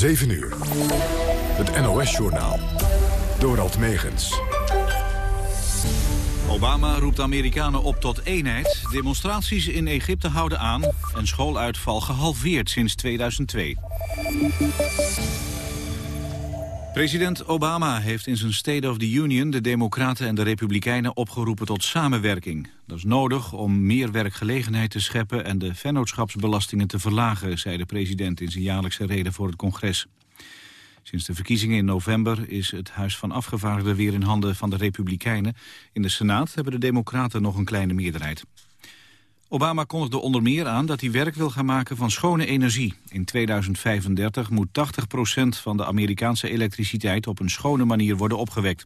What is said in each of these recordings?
7 uur. Het NOS-journaal. Dorald Megens. Obama roept Amerikanen op tot eenheid. Demonstraties in Egypte houden aan. En schooluitval gehalveerd sinds 2002. President Obama heeft in zijn State of the Union de Democraten en de Republikeinen opgeroepen tot samenwerking. Dat is nodig om meer werkgelegenheid te scheppen en de vennootschapsbelastingen te verlagen, zei de president in zijn jaarlijkse reden voor het congres. Sinds de verkiezingen in november is het Huis van Afgevaardigden weer in handen van de Republikeinen. In de Senaat hebben de Democraten nog een kleine meerderheid. Obama kondigde onder meer aan dat hij werk wil gaan maken van schone energie. In 2035 moet 80% van de Amerikaanse elektriciteit op een schone manier worden opgewekt.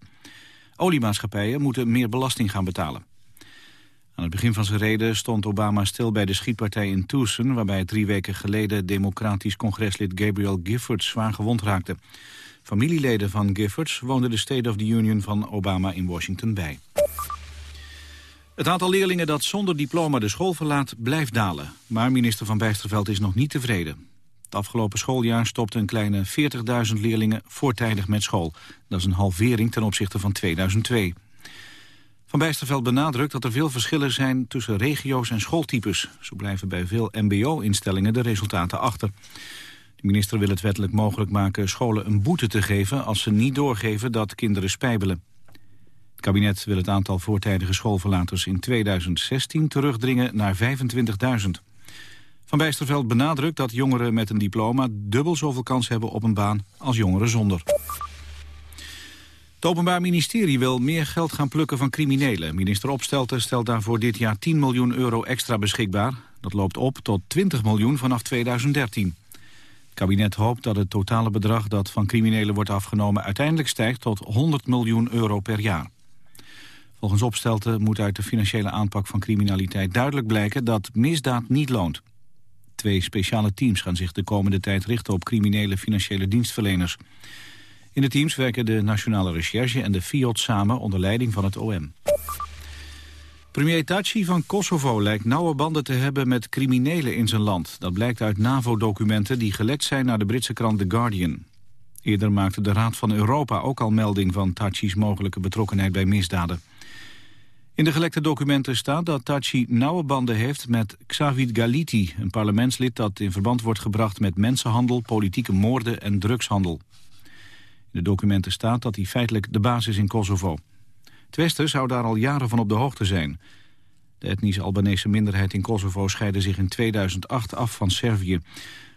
Oliemaatschappijen moeten meer belasting gaan betalen. Aan het begin van zijn reden stond Obama stil bij de schietpartij in Tucson... waarbij drie weken geleden democratisch congreslid Gabriel Giffords zwaar gewond raakte. Familieleden van Giffords woonden de State of the Union van Obama in Washington bij. Het aantal leerlingen dat zonder diploma de school verlaat blijft dalen. Maar minister Van Bijsterveld is nog niet tevreden. Het afgelopen schooljaar stopten een kleine 40.000 leerlingen voortijdig met school. Dat is een halvering ten opzichte van 2002. Van Bijsterveld benadrukt dat er veel verschillen zijn tussen regio's en schooltypes. Zo blijven bij veel mbo-instellingen de resultaten achter. De minister wil het wettelijk mogelijk maken scholen een boete te geven... als ze niet doorgeven dat kinderen spijbelen. Het kabinet wil het aantal voortijdige schoolverlaters in 2016 terugdringen naar 25.000. Van Bijsterveld benadrukt dat jongeren met een diploma dubbel zoveel kans hebben op een baan als jongeren zonder. Het Openbaar Ministerie wil meer geld gaan plukken van criminelen. Minister Opstelten stelt daarvoor dit jaar 10 miljoen euro extra beschikbaar. Dat loopt op tot 20 miljoen vanaf 2013. Het kabinet hoopt dat het totale bedrag dat van criminelen wordt afgenomen... uiteindelijk stijgt tot 100 miljoen euro per jaar. Volgens Opstelten moet uit de financiële aanpak van criminaliteit duidelijk blijken... dat misdaad niet loont. Twee speciale teams gaan zich de komende tijd richten op criminele financiële dienstverleners. In de teams werken de Nationale Recherche en de FIOD samen onder leiding van het OM. Premier Taci van Kosovo lijkt nauwe banden te hebben met criminelen in zijn land. Dat blijkt uit NAVO-documenten die gelekt zijn naar de Britse krant The Guardian. Eerder maakte de Raad van Europa ook al melding van Taci's mogelijke betrokkenheid bij misdaden. In de gelekte documenten staat dat Taci nauwe banden heeft met Xavid Galiti, een parlementslid dat in verband wordt gebracht met mensenhandel, politieke moorden en drugshandel de documenten staat dat hij feitelijk de baas is in Kosovo. Het Westen zou daar al jaren van op de hoogte zijn. De etnische Albanese minderheid in Kosovo scheidde zich in 2008 af van Servië.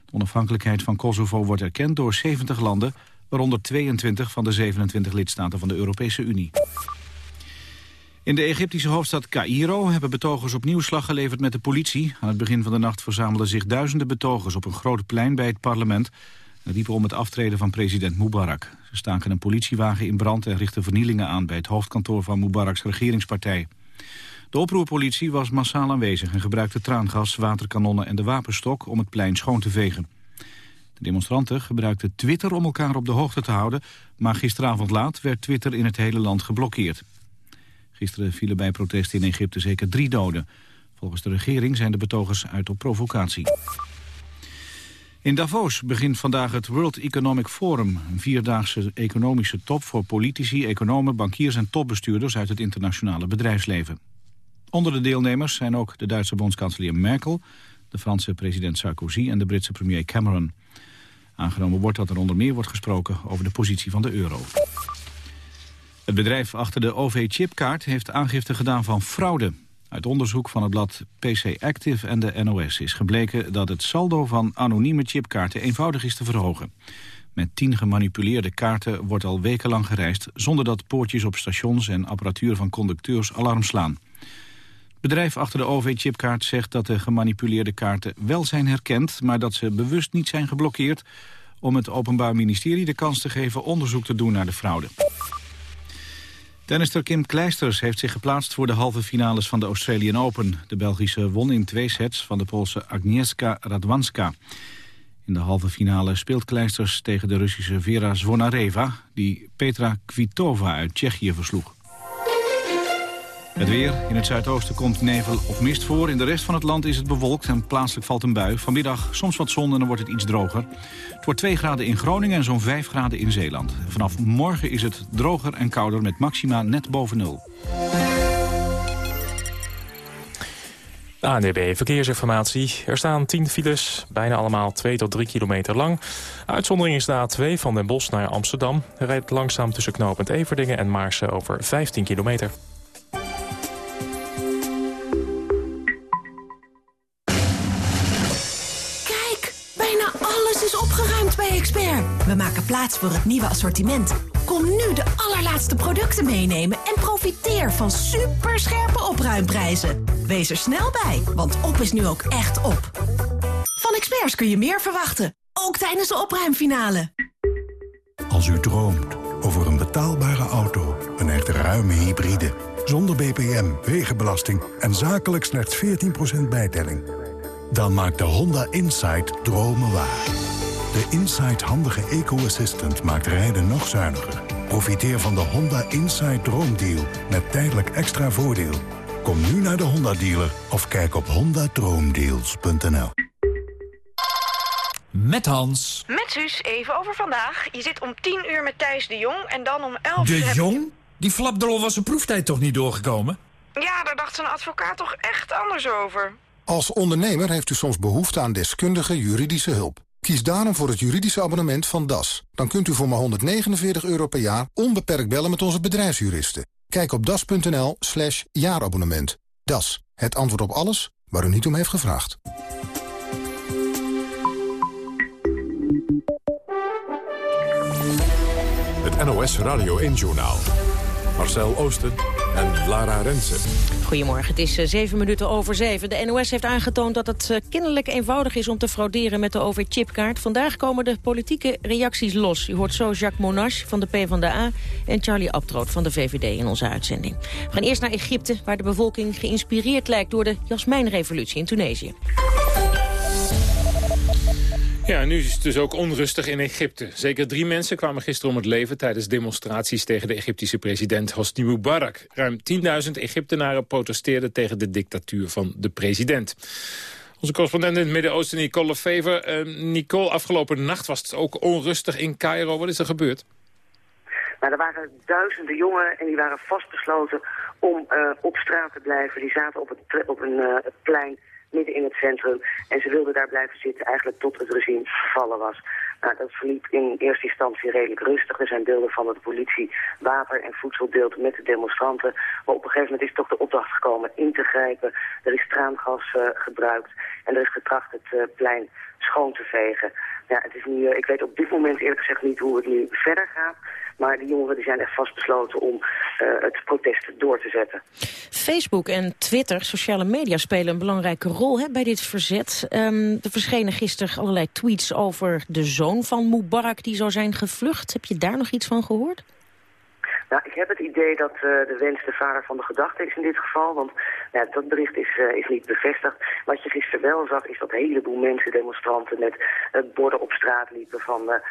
De onafhankelijkheid van Kosovo wordt erkend door 70 landen... waaronder 22 van de 27 lidstaten van de Europese Unie. In de Egyptische hoofdstad Cairo hebben betogers opnieuw slag geleverd met de politie. Aan het begin van de nacht verzamelden zich duizenden betogers op een groot plein bij het parlement riepen om het aftreden van president Mubarak. Ze staken een politiewagen in brand en richtten vernielingen aan... bij het hoofdkantoor van Mubaraks regeringspartij. De oproerpolitie was massaal aanwezig en gebruikte traangas, waterkanonnen en de wapenstok om het plein schoon te vegen. De demonstranten gebruikten Twitter om elkaar op de hoogte te houden, maar gisteravond laat werd Twitter in het hele land geblokkeerd. Gisteren vielen bij protesten in Egypte zeker drie doden. Volgens de regering zijn de betogers uit op provocatie. In Davos begint vandaag het World Economic Forum, een vierdaagse economische top voor politici, economen, bankiers en topbestuurders uit het internationale bedrijfsleven. Onder de deelnemers zijn ook de Duitse bondskanselier Merkel, de Franse president Sarkozy en de Britse premier Cameron. Aangenomen wordt dat er onder meer wordt gesproken over de positie van de euro. Het bedrijf achter de OV-chipkaart heeft aangifte gedaan van fraude. Uit onderzoek van het blad PC Active en de NOS is gebleken dat het saldo van anonieme chipkaarten eenvoudig is te verhogen. Met tien gemanipuleerde kaarten wordt al wekenlang gereisd zonder dat poortjes op stations en apparatuur van conducteurs alarm slaan. Het bedrijf achter de OV-chipkaart zegt dat de gemanipuleerde kaarten wel zijn herkend, maar dat ze bewust niet zijn geblokkeerd om het Openbaar Ministerie de kans te geven onderzoek te doen naar de fraude. Tennister Kim Kleisters heeft zich geplaatst voor de halve finales van de Australian Open. De Belgische won in twee sets van de Poolse Agnieszka Radwanska. In de halve finale speelt Kleisters tegen de Russische Vera Zvonareva... die Petra Kvitova uit Tsjechië versloeg. Het weer. In het zuidoosten komt nevel of mist voor. In de rest van het land is het bewolkt en plaatselijk valt een bui. Vanmiddag soms wat zon en dan wordt het iets droger. Het wordt 2 graden in Groningen en zo'n 5 graden in Zeeland. Vanaf morgen is het droger en kouder met maxima net boven nul. ANDB Verkeersinformatie. Er staan 10 files, bijna allemaal 2 tot 3 kilometer lang. Uitzondering is de A2 van Den Bosch naar Amsterdam. Er rijdt langzaam tussen knooppunt Everdingen en Maarsen over 15 kilometer. Expert. We maken plaats voor het nieuwe assortiment. Kom nu de allerlaatste producten meenemen en profiteer van superscherpe opruimprijzen. Wees er snel bij, want op is nu ook echt op. Van experts kun je meer verwachten, ook tijdens de opruimfinale. Als u droomt over een betaalbare auto, een echt ruime hybride... zonder BPM, wegenbelasting en zakelijk slechts 14% bijtelling... dan maakt de Honda Insight dromen waar. De Insight handige eco-assistant maakt rijden nog zuiniger. Profiteer van de Honda Insight Droomdeal met tijdelijk extra voordeel. Kom nu naar de Honda dealer of kijk op hondadroomdeals.nl. Met Hans. Met Suus, even over vandaag. Je zit om 10 uur met Thijs de Jong en dan om 11 uur... De Jong? Die flapdrol was zijn proeftijd toch niet doorgekomen? Ja, daar dacht zijn advocaat toch echt anders over. Als ondernemer heeft u soms behoefte aan deskundige juridische hulp. Kies daarom voor het juridische abonnement van DAS. Dan kunt u voor maar 149 euro per jaar onbeperkt bellen met onze bedrijfsjuristen. Kijk op das.nl slash jaarabonnement. DAS, het antwoord op alles waar u niet om heeft gevraagd. Het NOS Radio 1-journaal. Marcel Oosten en Lara Rensen. Goedemorgen, het is eh, zeven minuten over zeven. De NOS heeft aangetoond dat het eh, kinderlijk eenvoudig is om te frauderen met de OV-chipkaart. Vandaag komen de politieke reacties los. U hoort zo Jacques Monash van de PvdA en Charlie Abtroot van de VVD in onze uitzending. We gaan eerst naar Egypte, waar de bevolking geïnspireerd lijkt door de Jasmijnrevolutie in Tunesië. Ja, nu is het dus ook onrustig in Egypte. Zeker drie mensen kwamen gisteren om het leven tijdens demonstraties tegen de Egyptische president Hosni Mubarak. Ruim 10.000 Egyptenaren protesteerden tegen de dictatuur van de president. Onze correspondent in het Midden-Oosten, Nicole Lefever. Eh, Nicole, afgelopen nacht was het ook onrustig in Cairo. Wat is er gebeurd? Maar er waren duizenden jongeren en die waren vastbesloten om eh, op straat te blijven. Die zaten op, het, op een eh, plein midden in het centrum. En ze wilden daar blijven zitten eigenlijk tot het regime gevallen was. Nou, dat verliep in eerste instantie redelijk rustig. Er zijn beelden van dat de politie water en voedsel deelt met de demonstranten. Maar op een gegeven moment is toch de opdracht gekomen in te grijpen. Er is traangas eh, gebruikt en er is getracht het eh, plein schoon te vegen. Ja, het is nu, eh, ik weet op dit moment eerlijk gezegd niet hoe het nu verder gaat. Maar de jongeren die zijn echt vastbesloten om eh, het protest door te zetten. Facebook en Twitter, sociale media, spelen een belangrijke rol hè, bij dit verzet. Ehm, er verschenen gisteren allerlei tweets over de zoon van Mubarak die zou zijn gevlucht. Heb je daar nog iets van gehoord? Nou, ik heb het idee dat uh, de wens de vader van de gedachte is in dit geval. Want dat bericht is, uh, is niet bevestigd. Wat je gisteren wel zag is dat een heleboel mensen, demonstranten... met uh, borden op straat liepen van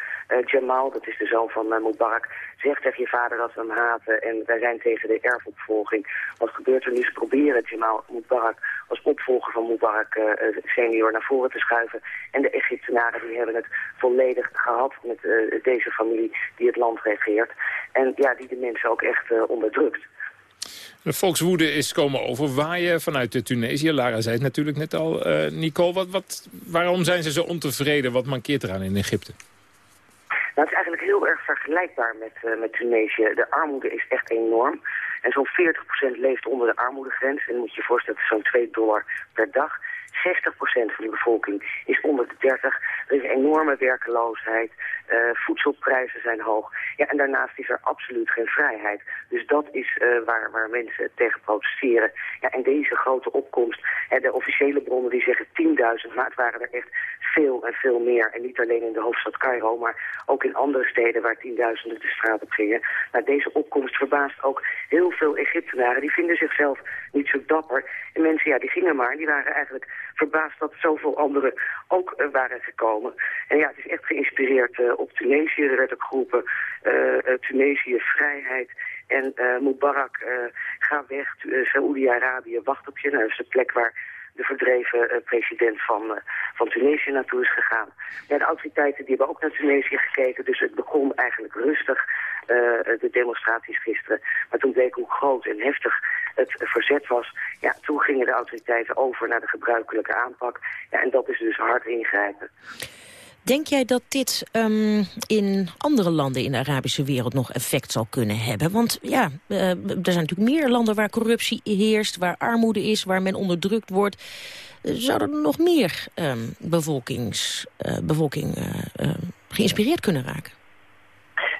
Jamal, dat is de zoon van Mubarak... zegt tegen je vader dat we hem haten en wij zijn tegen de erfopvolging. Wat gebeurt er nu? Ze proberen Jamal Mubarak als opvolger van Mubarak senior naar voren te schuiven. En de Egyptenaren die hebben het volledig gehad met deze familie die het land regeert. En ja, die de mensen ook echt uh, onderdrukt. De volkswoede is komen overwaaien vanuit Tunesië. Lara zei het natuurlijk net al. Uh, Nicole, wat, wat, waarom zijn ze zo ontevreden? Wat mankeert eraan in Egypte? Nou, het is eigenlijk heel erg vergelijkbaar met, uh, met Tunesië. De armoede is echt enorm. En zo'n 40% leeft onder de armoedegrens. En moet je je voorstellen, zo'n 2 dollar per dag. 60% van de bevolking is onder de 30. Er is enorme werkeloosheid. Uh, voedselprijzen zijn hoog. Ja, en daarnaast is er absoluut geen vrijheid. Dus dat is uh, waar, waar mensen tegen protesteren. Ja, en deze grote opkomst, hè, de officiële bronnen die zeggen 10.000, maar het waren er echt veel en veel meer. En niet alleen in de hoofdstad Cairo, maar ook in andere steden waar tienduizenden de straat op gingen. Nou, deze opkomst verbaast ook heel veel Egyptenaren. Die vinden zichzelf niet zo dapper. En mensen, ja, die gingen maar. Die waren eigenlijk verbaasd dat zoveel anderen ook uh, waren gekomen. En ja, het is echt geïnspireerd op Tunesië. Er werd ook geroepen uh, Tunesië vrijheid En Mubarak, ga weg, Saoedi-Arabië wacht op je. Nou, dat is de plek waar de verdreven president van, van Tunesië naartoe is gegaan. De autoriteiten die hebben ook naar Tunesië gekeken, dus het begon eigenlijk rustig, de demonstraties gisteren. Maar toen bleek hoe groot en heftig het verzet was, ja, toen gingen de autoriteiten over naar de gebruikelijke aanpak. Ja, en dat is dus hard ingrijpen. Denk jij dat dit um, in andere landen in de Arabische wereld nog effect zal kunnen hebben? Want ja, uh, er zijn natuurlijk meer landen waar corruptie heerst, waar armoede is, waar men onderdrukt wordt. Zouden er nog meer um, bevolkings, uh, bevolking geïnspireerd kunnen raken?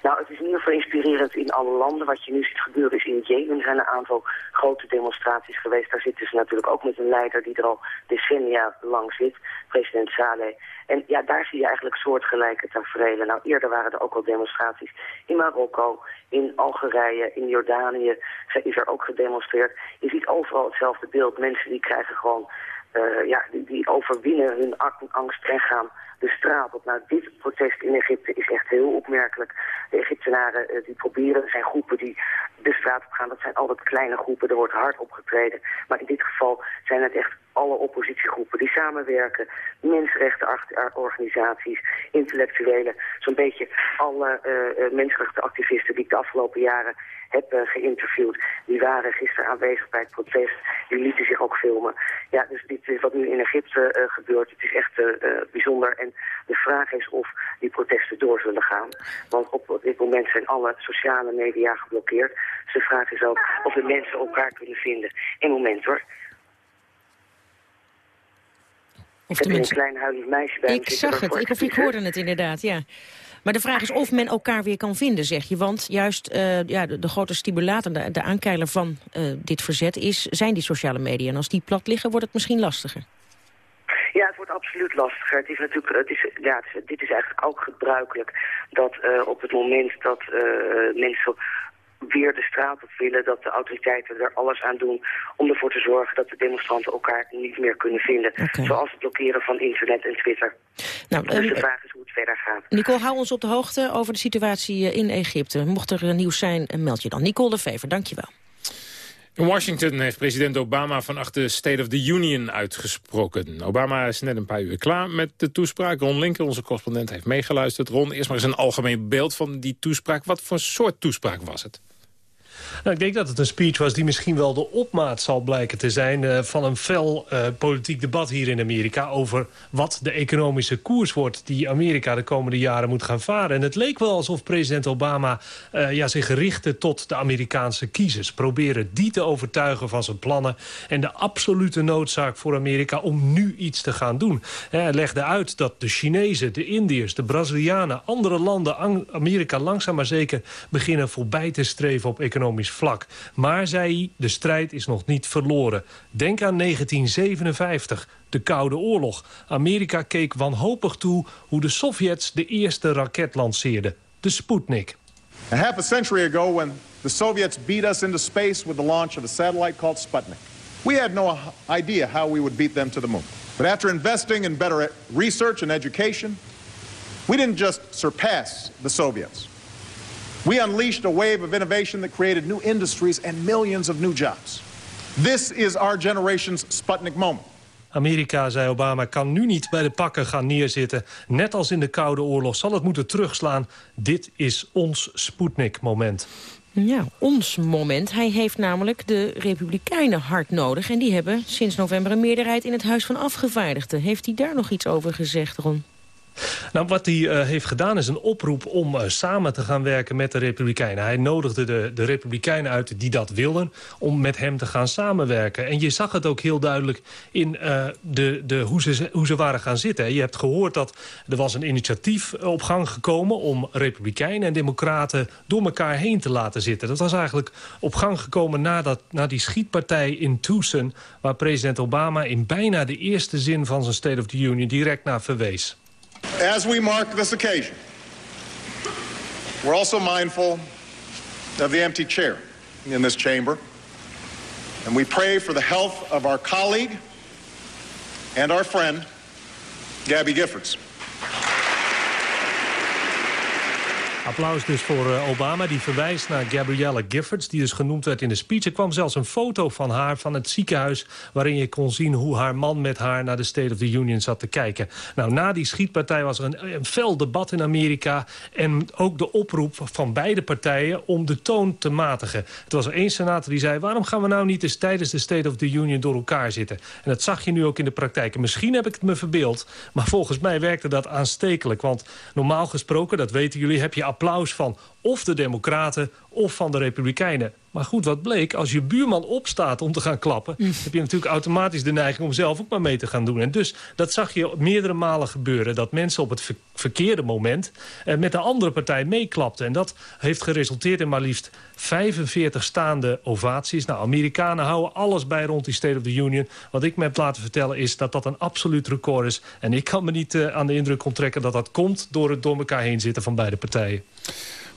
Nou, het is in ieder geval inspirerend in alle landen. Wat je nu ziet gebeuren is in Jemen zijn een aantal grote demonstraties geweest. Daar zitten ze natuurlijk ook met een leider die er al decennia lang zit, president Saleh. En ja, daar zie je eigenlijk soortgelijke tafereelen. Nou, eerder waren er ook al demonstraties in Marokko, in Algerije, in Jordanië is er ook gedemonstreerd. Je ziet overal hetzelfde beeld. Mensen die krijgen gewoon, uh, ja, die, die overwinnen hun angst en gaan de straat op. Nou, dit protest in Egypte is echt heel opmerkelijk. De Egyptenaren uh, die proberen, zijn groepen die de straat op gaan. Dat zijn altijd kleine groepen, er wordt hard opgetreden. Maar in dit geval zijn het echt alle oppositiegroepen die samenwerken, mensenrechtenorganisaties, intellectuelen, zo'n beetje alle uh, mensenrechtenactivisten die de afgelopen jaren heb uh, geïnterviewd. Die waren gisteren aanwezig bij het protest, die lieten zich ook filmen. Ja, dus dit is wat nu in Egypte uh, gebeurt. Het is echt bijzonder en de vraag is of die protesten door zullen gaan. Want op dit moment zijn alle sociale media geblokkeerd. Dus de vraag is ook of de mensen elkaar kunnen vinden. Een moment hoor. Of een klein huilend meisje bij Ik zag het, ik, of ik hoorde het inderdaad, ja. Maar de vraag is of men elkaar weer kan vinden, zeg je. Want juist uh, ja, de, grote stimulator, de, de aankeiler van uh, dit verzet is, zijn die sociale media. En als die plat liggen, wordt het misschien lastiger. Ja, het wordt absoluut lastiger. Het is natuurlijk, het is, ja, dit is eigenlijk ook gebruikelijk dat uh, op het moment dat mensen weer de straat op willen, dat de autoriteiten er alles aan doen om ervoor te zorgen dat de demonstranten elkaar niet meer kunnen vinden. Okay. Zoals het blokkeren van internet en Twitter. Nou, dus um, de vraag is hoe het verder gaat. Nicole, hou ons op de hoogte over de situatie in Egypte. Mocht er nieuws zijn, meld je dan. Nicole de Vever, dankjewel. In Washington heeft president Obama vannacht de State of the Union uitgesproken. Obama is net een paar uur klaar met de toespraak. Ron Linker, onze correspondent, heeft meegeluisterd. Ron, eerst maar eens een algemeen beeld van die toespraak. Wat voor soort toespraak was het? Nou, ik denk dat het een speech was die misschien wel de opmaat zal blijken te zijn... Uh, van een fel uh, politiek debat hier in Amerika... over wat de economische koers wordt die Amerika de komende jaren moet gaan varen. En het leek wel alsof president Obama uh, ja, zich richtte tot de Amerikaanse kiezers. Proberen die te overtuigen van zijn plannen... en de absolute noodzaak voor Amerika om nu iets te gaan doen. Hij legde uit dat de Chinezen, de Indiërs, de Brazilianen... andere landen Amerika langzaam maar zeker beginnen voorbij te streven op economisch vlak. Maar, zei hij, de strijd is nog niet verloren. Denk aan 1957, de Koude Oorlog. Amerika keek wanhopig toe hoe de Sovjets de eerste raket lanceerden. De Sputnik. A half a century ago when the Soviets beat us into space with the launch of a satellite called Sputnik. We had no idea how we would beat them to the moon. But after investing in better research and education, we didn't just surpass the Soviets. We unleashed a wave of innovation that created new industries and millions of new jobs. This is our generation's Sputnik moment. Amerika, zei Obama, kan nu niet bij de pakken gaan neerzitten. Net als in de Koude Oorlog zal het moeten terugslaan. Dit is ons Sputnik-moment. Ja, ons moment. Hij heeft namelijk de Republikeinen hard nodig. En die hebben sinds november een meerderheid in het Huis van Afgevaardigden. Heeft hij daar nog iets over gezegd, Ron? Nou, wat hij uh, heeft gedaan is een oproep om uh, samen te gaan werken met de Republikeinen. Hij nodigde de, de Republikeinen uit die dat wilden om met hem te gaan samenwerken. En je zag het ook heel duidelijk in uh, de, de, hoe, ze, hoe ze waren gaan zitten. Je hebt gehoord dat er was een initiatief op gang gekomen... om Republikeinen en Democraten door elkaar heen te laten zitten. Dat was eigenlijk op gang gekomen na, dat, na die schietpartij in Tucson... waar president Obama in bijna de eerste zin van zijn State of the Union direct naar verwees. As we mark this occasion, we're also mindful of the empty chair in this chamber, and we pray for the health of our colleague and our friend, Gabby Giffords. Applaus dus voor uh, Obama. Die verwijst naar Gabrielle Giffords, die dus genoemd werd in de speech. Er kwam zelfs een foto van haar van het ziekenhuis... waarin je kon zien hoe haar man met haar naar de State of the Union zat te kijken. Nou, na die schietpartij was er een, een fel debat in Amerika... en ook de oproep van beide partijen om de toon te matigen. Het was er één senator die zei... waarom gaan we nou niet eens tijdens de State of the Union door elkaar zitten? En dat zag je nu ook in de praktijk. En misschien heb ik het me verbeeld, maar volgens mij werkte dat aanstekelijk. Want normaal gesproken, dat weten jullie, heb je applaus van of de Democraten of van de Republikeinen. Maar goed, wat bleek, als je buurman opstaat om te gaan klappen... Mm. heb je natuurlijk automatisch de neiging om zelf ook maar mee te gaan doen. En dus, dat zag je meerdere malen gebeuren. Dat mensen op het verkeerde moment eh, met de andere partij meeklapten. En dat heeft geresulteerd in maar liefst 45 staande ovaties. Nou, Amerikanen houden alles bij rond die State of the Union. Wat ik me heb laten vertellen is dat dat een absoluut record is. En ik kan me niet uh, aan de indruk onttrekken dat dat komt... door het door elkaar heen zitten van beide partijen.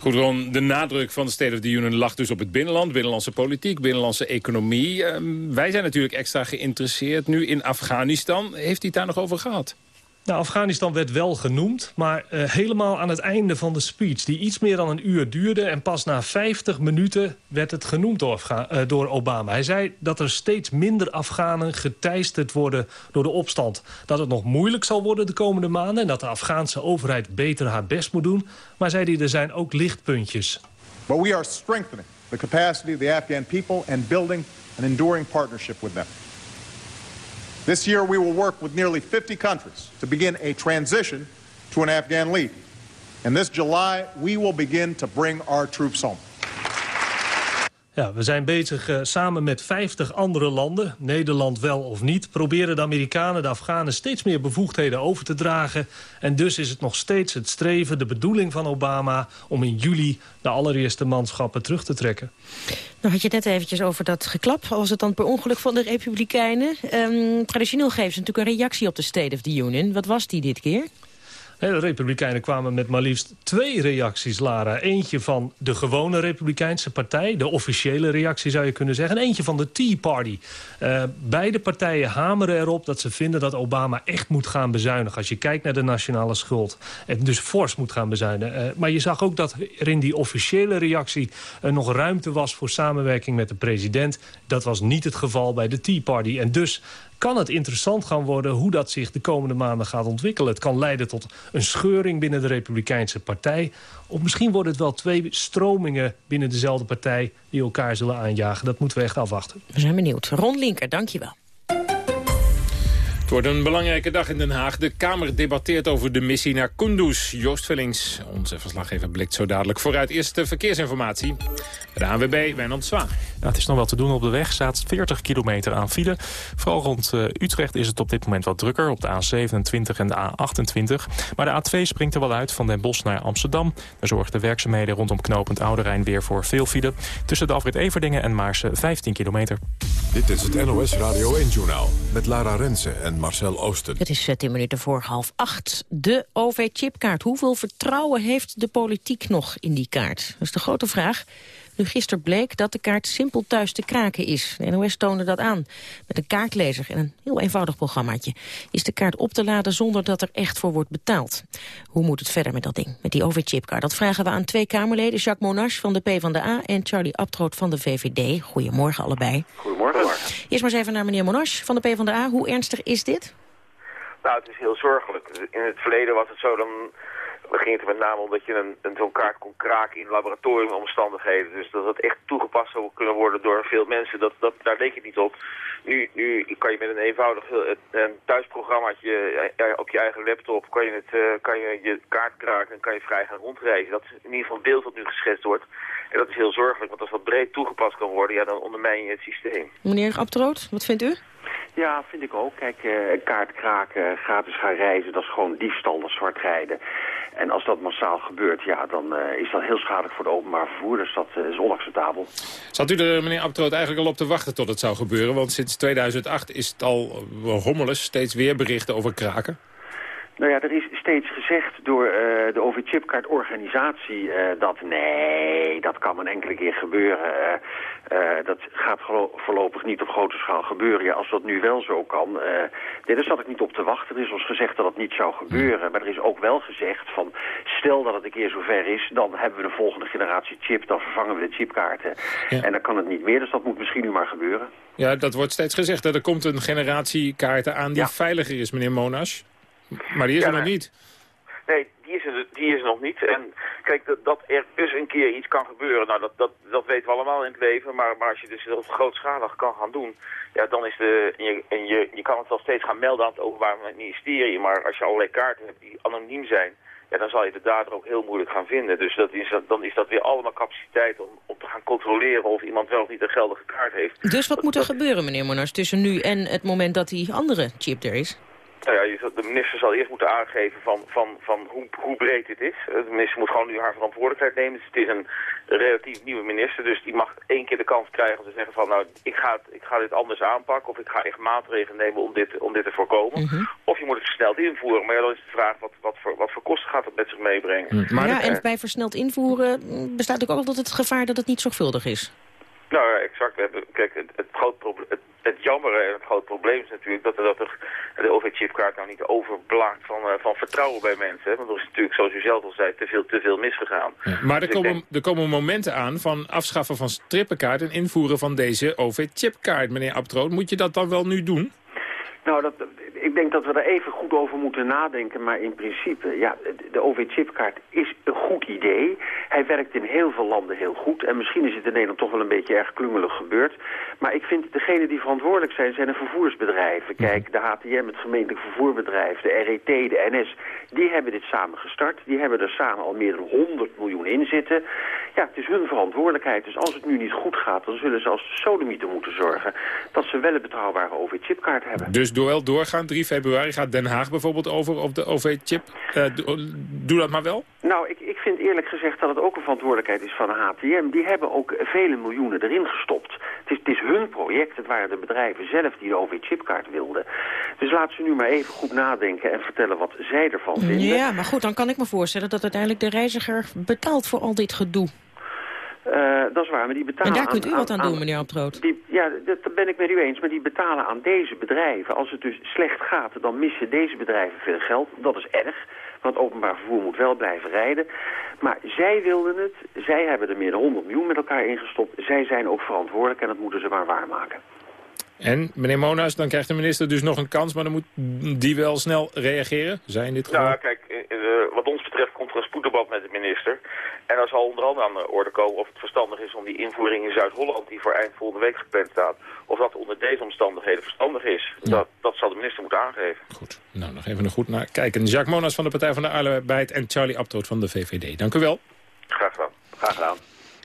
Goed, Ron, de nadruk van de State of the Union lag dus op het binnenland. Binnenlandse politiek, binnenlandse economie. Uh, wij zijn natuurlijk extra geïnteresseerd nu in Afghanistan. Heeft hij het daar nog over gehad? Nou, Afghanistan werd wel genoemd, maar uh, helemaal aan het einde van de speech... die iets meer dan een uur duurde en pas na 50 minuten werd het genoemd door, uh, door Obama. Hij zei dat er steeds minder Afghanen geteisterd worden door de opstand. Dat het nog moeilijk zal worden de komende maanden... en dat de Afghaanse overheid beter haar best moet doen. Maar zei hij, er zijn ook lichtpuntjes. But we are strengthening the capacity of the Afghan people... and building an enduring partnership with them. This year we will work with nearly 50 countries to begin a transition to an Afghan lead. And this July we will begin to bring our troops home. Ja, we zijn bezig uh, samen met 50 andere landen, Nederland wel of niet... proberen de Amerikanen de Afghanen steeds meer bevoegdheden over te dragen. En dus is het nog steeds het streven, de bedoeling van Obama... om in juli de allereerste manschappen terug te trekken. Nou had je net eventjes over dat geklap. Was het dan per ongeluk van de Republikeinen? Um, traditioneel geven ze natuurlijk een reactie op de State of the Union. Wat was die dit keer? De Republikeinen kwamen met maar liefst twee reacties, Lara. Eentje van de gewone Republikeinse partij, de officiële reactie zou je kunnen zeggen. En eentje van de Tea Party. Uh, beide partijen hameren erop dat ze vinden dat Obama echt moet gaan bezuinigen. Als je kijkt naar de nationale schuld. En dus fors moet gaan bezuinigen. Uh, maar je zag ook dat er in die officiële reactie uh, nog ruimte was voor samenwerking met de president. Dat was niet het geval bij de Tea Party. En dus kan het interessant gaan worden hoe dat zich de komende maanden gaat ontwikkelen. Het kan leiden tot een scheuring binnen de Republikeinse partij. Of misschien worden het wel twee stromingen binnen dezelfde partij... die elkaar zullen aanjagen. Dat moeten we echt afwachten. We zijn benieuwd. Ron Linker, dankjewel. Het wordt een belangrijke dag in Den Haag. De Kamer debatteert over de missie naar Kunduz. Joost Vellings, onze verslaggever, blikt zo dadelijk vooruit. Eerste verkeersinformatie. De ANWB, Wijnand Zwaan. Ja, het is nog wel te doen op de weg. staat 40 kilometer aan file. Vooral rond uh, Utrecht is het op dit moment wat drukker. Op de A27 en de A28. Maar de A2 springt er wel uit van Den Bosch naar Amsterdam. Daar zorgen de werkzaamheden rondom knooppunt Oude Rijn weer voor veel file. Tussen de afrit Everdingen en Maarsen 15 kilometer. Dit is het NOS Radio 1-journaal met Lara Rensen en Marcel Oosten. Het is 10 eh, minuten voor half acht. De OV-chipkaart. Hoeveel vertrouwen heeft de politiek nog in die kaart? Dat is de grote vraag. Nu gisteren bleek dat de kaart simpel thuis te kraken is. De NOS toonde dat aan. Met een kaartlezer en een heel eenvoudig programmaatje... is de kaart op te laden zonder dat er echt voor wordt betaald. Hoe moet het verder met dat ding, met die OV-chipkaart? Dat vragen we aan twee Kamerleden, Jacques Monash van de PvdA... en Charlie Abtroot van de VVD. Goedemorgen allebei. Goedemorgen. Eerst maar eens even naar meneer Monash van de PvdA. Hoe ernstig is dit? Nou, het is heel zorgelijk. In het verleden was het zo, dan dan ging het er met name om dat je een, een zo'n kaart kon kraken in laboratoriumomstandigheden. Dus dat het echt toegepast zou kunnen worden door veel mensen. Dat, dat, daar leek het niet op. Nu, nu kan je met een eenvoudig een thuisprogrammaatje eh, op je eigen laptop... kan je, het, uh, kan je je kaart kraken en kan je vrij gaan rondreizen. Dat is in ieder geval het beeld dat nu geschetst wordt. En dat is heel zorgelijk, want als dat breed toegepast kan worden... ja, dan ondermijn je het systeem. Meneer Abtroot, wat vindt u? Ja, vind ik ook. Kijk, uh, kaart kraken, gratis gaan reizen, dat is gewoon diefstal, dat zwart rijden. En als dat massaal gebeurt, ja, dan uh, is dat heel schadelijk voor het openbaar vervoer. Dus dat uh, is onacceptabel. Zat u er, meneer Abtroot, eigenlijk al op te wachten tot het zou gebeuren? Want sinds 2008 is het al rommelig, steeds weer berichten over kraken. Nou ja, er is steeds gezegd door uh, de OV-chipkaart-organisatie uh, dat nee, dat kan een enkele keer gebeuren. Uh, dat gaat voorlopig niet op grote schaal gebeuren. Ja, als dat nu wel zo kan, nee, daar zat ik niet op te wachten. Er is ons gezegd dat dat niet zou gebeuren. Maar er is ook wel gezegd van stel dat het een keer zover is, dan hebben we de volgende generatie chip, dan vervangen we de chipkaarten. En dan kan het niet meer, dus dat moet misschien nu maar gebeuren. Ja, dat wordt steeds gezegd. Er komt een generatie kaarten aan die veiliger is, meneer Monash. Maar die is er nog niet. Nee, die is, er, die is er nog niet. En kijk, dat, dat er dus een keer iets kan gebeuren, nou, dat, dat, dat weten we allemaal in het leven. Maar, maar als je dus dat grootschalig kan gaan doen, ja, dan is de... En je, en je, je kan het wel steeds gaan melden aan het Openbaar Ministerie. Maar als je allerlei kaarten hebt die anoniem zijn, ja, dan zal je de dader ook heel moeilijk gaan vinden. Dus dat is, dan is dat weer allemaal capaciteit om, om te gaan controleren of iemand wel of niet een geldige kaart heeft. Dus wat moet er gebeuren, meneer Monars, tussen nu en het moment dat die andere chip er is? Nou ja, de minister zal eerst moeten aangeven van, van, van hoe, hoe breed dit is. Eh, de minister moet gewoon nu haar verantwoordelijkheid nemen. Dus het is een relatief nieuwe minister, dus die mag één keer de kans krijgen om te zeggen van... nou, ik ga, het, ik ga dit anders aanpakken of ik ga echt maatregelen nemen om dit, om dit te voorkomen. Mhm. Of je moet het versneld invoeren. Maar ja, dan is de vraag wat, wat, voor, wat voor kosten gaat het met zich meebrengen. Maar ja, en bij versneld invoeren bestaat ook altijd het gevaar dat het niet zorgvuldig is. Nou ja, exact. We hebben, kijk, het, het, groot probleem, het, het jammer en het groot probleem is natuurlijk dat, er, dat er de OV-chipkaart nou niet overblaakt van, uh, van vertrouwen bij mensen. Hè? Want er is natuurlijk, zoals u zelf al zei, te veel, te veel misgegaan. maar er, dus komen, er komen momenten aan van afschaffen van strippenkaart en invoeren van deze OV-chipkaart, meneer Abtroot. Moet je dat dan wel nu doen? Nou, dat, ik denk dat we er even goed over moeten nadenken. Maar in principe, ja, de OV-chipkaart is een goed idee. Hij werkt in heel veel landen heel goed. En misschien is het in Nederland toch wel een beetje erg klungelig gebeurd. Maar ik vind degenen die verantwoordelijk zijn, zijn de vervoersbedrijven. Mhm. Kijk, de HTM, het gemeentelijk vervoerbedrijf, de RET, de NS... die hebben dit samen gestart. Die hebben er samen al meer dan 100 miljoen in zitten. Ja, het is hun verantwoordelijkheid. Dus als het nu niet goed gaat, dan zullen ze als sodomieten moeten zorgen... dat ze wel een betrouwbare OV-chipkaart hebben. Dus door wel doorgaan, 3 februari gaat Den Haag bijvoorbeeld over op de OV-chip. Uh, doe dat maar wel. Nou, ik, ik vind eerlijk gezegd dat het ook een verantwoordelijkheid is van de HTM. Die hebben ook vele miljoenen erin gestopt. Het is, het is hun project, het waren de bedrijven zelf die de OV-chipkaart wilden. Dus laat ze nu maar even goed nadenken en vertellen wat zij ervan vinden. Ja, maar goed, dan kan ik me voorstellen dat uiteindelijk de reiziger betaalt voor al dit gedoe. Uh, dat is waar, maar die betalen En daar kunt u aan, wat aan, aan doen, meneer Abtroot. Die, ja, dat ben ik met u eens, maar die betalen aan deze bedrijven. Als het dus slecht gaat, dan missen deze bedrijven veel geld. Dat is erg, want openbaar vervoer moet wel blijven rijden. Maar zij wilden het, zij hebben er meer dan 100 miljoen met elkaar ingestopt. Zij zijn ook verantwoordelijk en dat moeten ze maar waarmaken. En, meneer Mona's, dan krijgt de minister dus nog een kans... maar dan moet die wel snel reageren? Zijn in dit geval? Nou, kijk, uh, wat er een spoeddebat met de minister. En dan zal onder andere aan de orde komen of het verstandig is om die invoering in Zuid-Holland... die voor eind volgende week gepland staat... of dat onder deze omstandigheden verstandig is. Ja. Dat, dat zal de minister moeten aangeven. Goed. Nou, nog even er goed naar kijken. Jacques Monas van de Partij van de Arbeid... en Charlie Abtroot van de VVD. Dank u wel. Graag gedaan. Graag gedaan.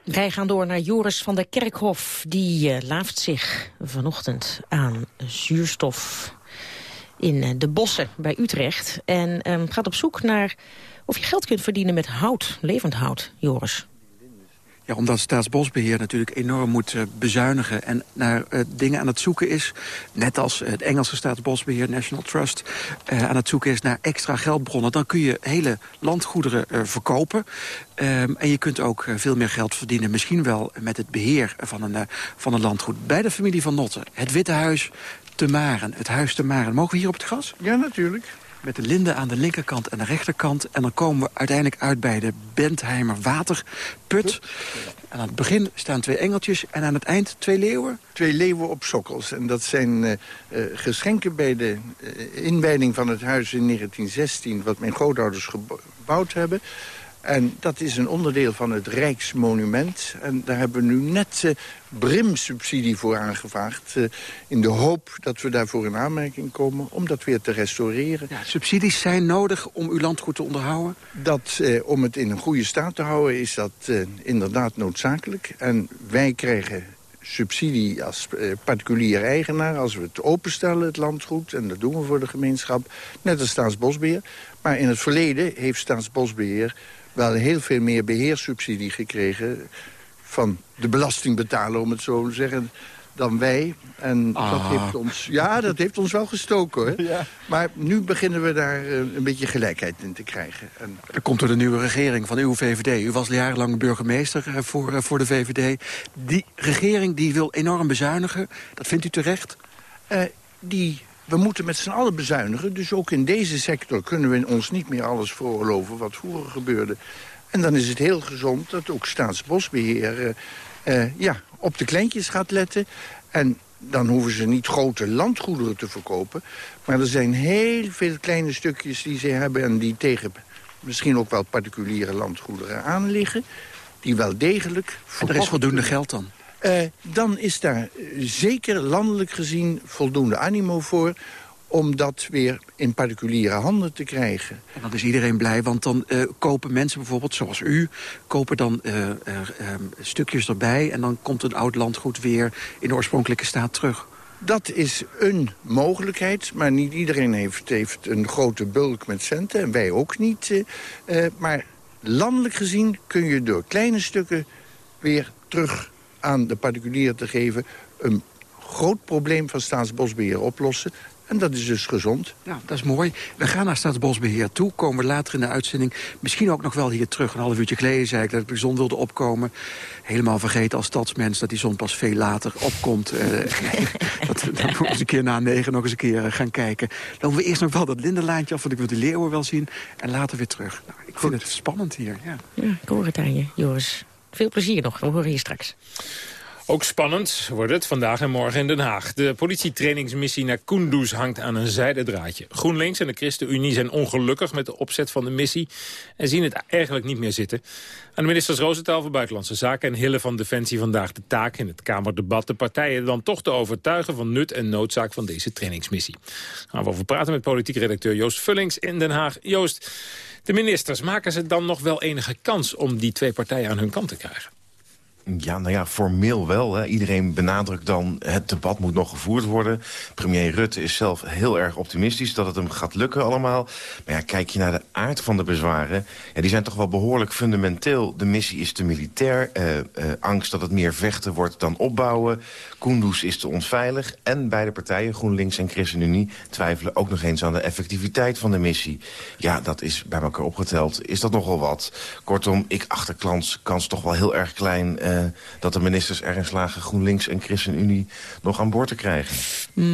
Wij gaan door naar Joris van der Kerkhof. Die uh, laaft zich vanochtend aan zuurstof in uh, de bossen bij Utrecht. En um, gaat op zoek naar of je geld kunt verdienen met hout, levend hout, Joris. Ja, omdat Staatsbosbeheer natuurlijk enorm moet uh, bezuinigen... en naar uh, dingen aan het zoeken is, net als het Engelse Staatsbosbeheer... National Trust, uh, aan het zoeken is naar extra geldbronnen... dan kun je hele landgoederen verkopen. Um, en je kunt ook veel meer geld verdienen, misschien wel met het beheer van een, van een landgoed. Bij de familie van Notten, het Witte Huis te Maren, het Huis te Maren. Mogen we hier op het gras? Ja, natuurlijk met de linden aan de linkerkant en de rechterkant. En dan komen we uiteindelijk uit bij de Bentheimer waterput. En aan het begin staan twee engeltjes en aan het eind twee leeuwen. Twee leeuwen op sokkels. En dat zijn uh, uh, geschenken bij de uh, inwijding van het huis in 1916... wat mijn grootouders gebouwd hebben. En dat is een onderdeel van het Rijksmonument. En daar hebben we nu net uh, BRIM-subsidie voor aangevraagd. Uh, in de hoop dat we daarvoor in aanmerking komen om dat weer te restaureren. Ja, subsidies zijn nodig om uw landgoed te onderhouden? Dat, uh, om het in een goede staat te houden is dat inderdaad noodzakelijk. En wij krijgen subsidie als particulier eigenaar... als we het openstellen, het landgoed, en dat doen we voor de gemeenschap... net als Staatsbosbeheer. Maar in het verleden heeft Staatsbosbeheer wel heel veel meer beheerssubsidie gekregen... van de belastingbetaler, om het zo te zeggen, dan wij. En ah. dat heeft ons, ja, dat heeft ons wel gestoken, hoor. Ja. Maar nu beginnen we daar uh, een beetje gelijkheid in te krijgen. En... Dat komt door de nieuwe regering van uw VVD. U was jarenlang burgemeester uh, voor, uh, voor de VVD. Die regering die wil enorm bezuinigen. Dat vindt u terecht? die we moeten met z'n allen bezuinigen. Dus ook in deze sector kunnen we ons niet meer alles veroorloven wat vroeger gebeurde. En dan is het heel gezond dat ook staatsbosbeheer uh, uh, ja, op de kleintjes gaat letten. En dan hoeven ze niet grote landgoederen te verkopen. Maar er zijn heel veel kleine stukjes die ze hebben... en die tegen misschien ook wel particuliere landgoederen aanliggen... die wel degelijk... En er is voldoende geld dan? Uh, dan is daar zeker landelijk gezien voldoende animo voor om dat weer in particuliere handen te krijgen. En dan is iedereen blij, want dan uh, kopen mensen bijvoorbeeld, zoals u... kopen dan uh, uh, stukjes erbij en dan komt een oud landgoed weer... in de oorspronkelijke staat terug. Dat is een mogelijkheid, maar niet iedereen heeft, heeft een grote bulk met centen. En wij ook niet. maar landelijk gezien kun je door kleine stukken weer terug aan de particulier te geven... een groot probleem van staatsbosbeheer oplossen. En dat is dus gezond. Ja, dat is mooi. We gaan naar Staatsbosbeheer toe. Komen we later in de uitzending misschien ook nog wel hier terug. Een half uurtje geleden zei ik dat ik de zon wilde opkomen. Helemaal vergeten als stadsmens dat die zon pas veel later opkomt. Uh, dat, dan moeten we eens een keer na negen nog eens een keer gaan kijken. Dan we eerst nog wel dat lindenlaantje af, want ik wil de leeuwen wel zien. En later weer terug. Nou, ik vind het spannend hier. Ja. ja, ik hoor het aan je, Joris. Veel plezier nog. We horen je straks. Ook spannend wordt het vandaag en morgen in Den Haag. De politietrainingsmissie naar Kunduz hangt aan een zijdendraadje. GroenLinks en de ChristenUnie zijn ongelukkig met de opzet van de missie... en zien het eigenlijk niet meer zitten. Aan de ministers Roosentaal van Buitenlandse Zaken en Hille van Defensie vandaag de taak in het Kamerdebat... de partijen dan toch te overtuigen van nut en noodzaak van deze trainingsmissie. gaan we over praten met politiek redacteur Joost Vullings in Den Haag. Joost, de ministers, maken ze dan nog wel enige kans om die twee partijen aan hun kant te krijgen? Ja, nou ja, formeel wel. Hè. Iedereen benadrukt dan, het debat moet nog gevoerd worden. Premier Rutte is zelf heel erg optimistisch dat het hem gaat lukken allemaal. Maar ja, kijk je naar de aard van de bezwaren... Ja, die zijn toch wel behoorlijk fundamenteel. De missie is te militair. Uh, uh, angst dat het meer vechten wordt dan opbouwen. Kunduz is te onveilig. En beide partijen, GroenLinks en ChristenUnie... twijfelen ook nog eens aan de effectiviteit van de missie. Ja, dat is bij elkaar opgeteld. Is dat nogal wat? Kortom, ik acht de kans, toch wel heel erg klein... Uh, dat de ministers erin slagen GroenLinks en ChristenUnie nog aan boord te krijgen.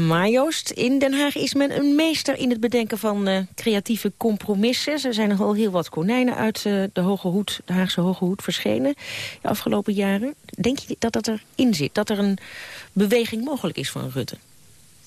Maar Joost, in Den Haag is men een meester in het bedenken van uh, creatieve compromissen. Er zijn nogal heel wat konijnen uit uh, de, Hoge Hoed, de Haagse Hoge Hoed verschenen de afgelopen jaren. Denk je dat dat erin zit? Dat er een beweging mogelijk is van Rutte?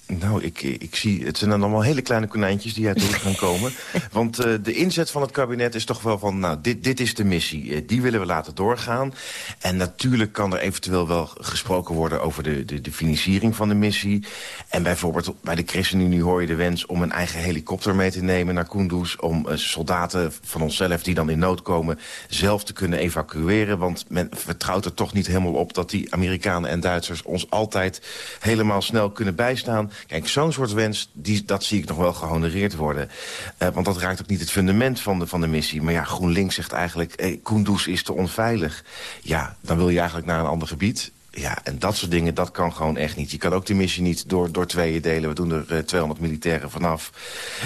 Nou, ik, ik zie, het zijn dan allemaal hele kleine konijntjes die uit de hoed gaan komen. Want uh, de inzet van het kabinet is toch wel van, nou, dit, dit is de missie. Uh, die willen we laten doorgaan. En natuurlijk kan er eventueel wel gesproken worden over de, de, de financiering van de missie. En bijvoorbeeld bij de ChristenUnie hoor je de wens om een eigen helikopter mee te nemen naar Kunduz. Om uh, soldaten van onszelf die dan in nood komen zelf te kunnen evacueren. Want men vertrouwt er toch niet helemaal op dat die Amerikanen en Duitsers ons altijd helemaal snel kunnen bijstaan. Kijk, zo'n soort wens, die, dat zie ik nog wel gehonoreerd worden. Uh, want dat raakt ook niet het fundament van de, van de missie. Maar ja, GroenLinks zegt eigenlijk, hey, Kunduz is te onveilig. Ja, dan wil je eigenlijk naar een ander gebied. Ja, en dat soort dingen, dat kan gewoon echt niet. Je kan ook de missie niet door, door tweeën delen. We doen er uh, 200 militairen vanaf.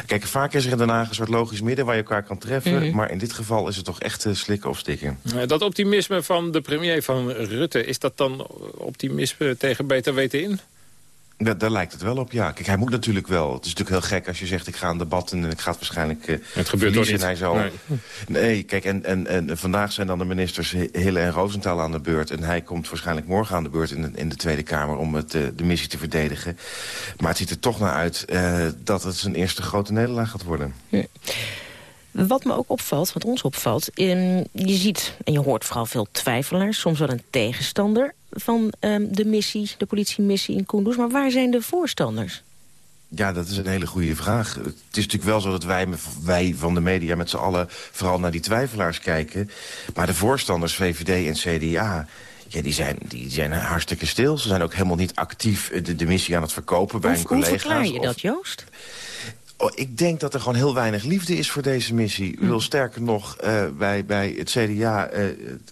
Kijk, vaak is er in Den Haag een soort logisch midden waar je elkaar kan treffen. Mm -hmm. Maar in dit geval is het toch echt uh, slikken of stikken. Dat optimisme van de premier van Rutte, is dat dan optimisme tegen beter weten in? Ja, daar lijkt het wel op, ja. Kijk, hij moet natuurlijk wel. Het is natuurlijk heel gek als je zegt, ik ga een debat en ik ga het waarschijnlijk uh, Het gebeurt niet. Hij zal... nee. nee, kijk, en, en, en vandaag zijn dan de ministers Hille en Rosenthal aan de beurt. En hij komt waarschijnlijk morgen aan de beurt in de, in de Tweede Kamer... om het, uh, de missie te verdedigen. Maar het ziet er toch naar uit uh, dat het zijn eerste grote nederlaag gaat worden. Ja. Wat me ook opvalt, wat ons opvalt... Um, je ziet en je hoort vooral veel twijfelaars, soms wel een tegenstander van um, de missie, de politiemissie in Kunduz. Maar waar zijn de voorstanders? Ja, dat is een hele goede vraag. Het is natuurlijk wel zo dat wij, wij van de media met z'n allen... vooral naar die twijfelaars kijken. Maar de voorstanders, VVD en CDA... Ja, die zijn, die zijn hartstikke stil. Ze zijn ook helemaal niet actief de, de missie aan het verkopen bij hun collega's. Hoe verklaar je dat, Joost? Oh, ik denk dat er gewoon heel weinig liefde is voor deze missie. U wil sterker nog, uh, bij, bij het CDA, uh,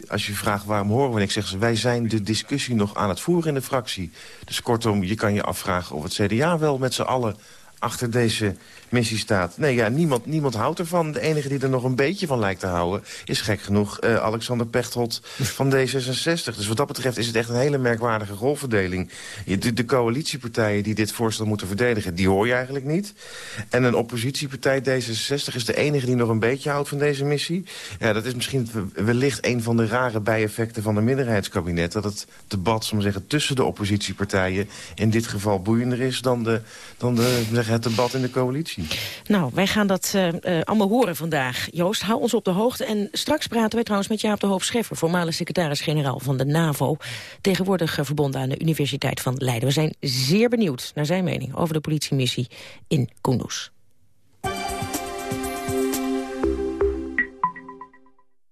als je vraagt waarom horen we niks... zeggen ze, wij zijn de discussie nog aan het voeren in de fractie. Dus kortom, je kan je afvragen of het CDA wel met z'n allen achter deze missie staat. Nee, ja, niemand, niemand houdt ervan. De enige die er nog een beetje van lijkt te houden... is gek genoeg uh, Alexander Pechtold van D66. Dus wat dat betreft is het echt een hele merkwaardige rolverdeling. De, de coalitiepartijen die dit voorstel moeten verdedigen... die hoor je eigenlijk niet. En een oppositiepartij, D66, is de enige die nog een beetje houdt van deze missie. Ja, dat is misschien wellicht een van de rare bijeffecten van een minderheidskabinet... dat het debat, zal zeggen, tussen de oppositiepartijen... in dit geval boeiender is dan, de, dan de, zeggen, het debat in de coalitie. Nou, wij gaan dat uh, uh, allemaal horen vandaag. Joost, hou ons op de hoogte. En straks praten wij trouwens met Jaap de Hoop Scheffer... voormalig secretaris-generaal van de NAVO... tegenwoordig uh, verbonden aan de Universiteit van Leiden. We zijn zeer benieuwd naar zijn mening over de politiemissie in Kunduz.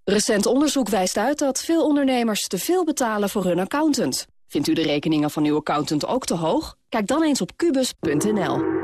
Recent onderzoek wijst uit dat veel ondernemers te veel betalen voor hun accountant. Vindt u de rekeningen van uw accountant ook te hoog? Kijk dan eens op kubus.nl.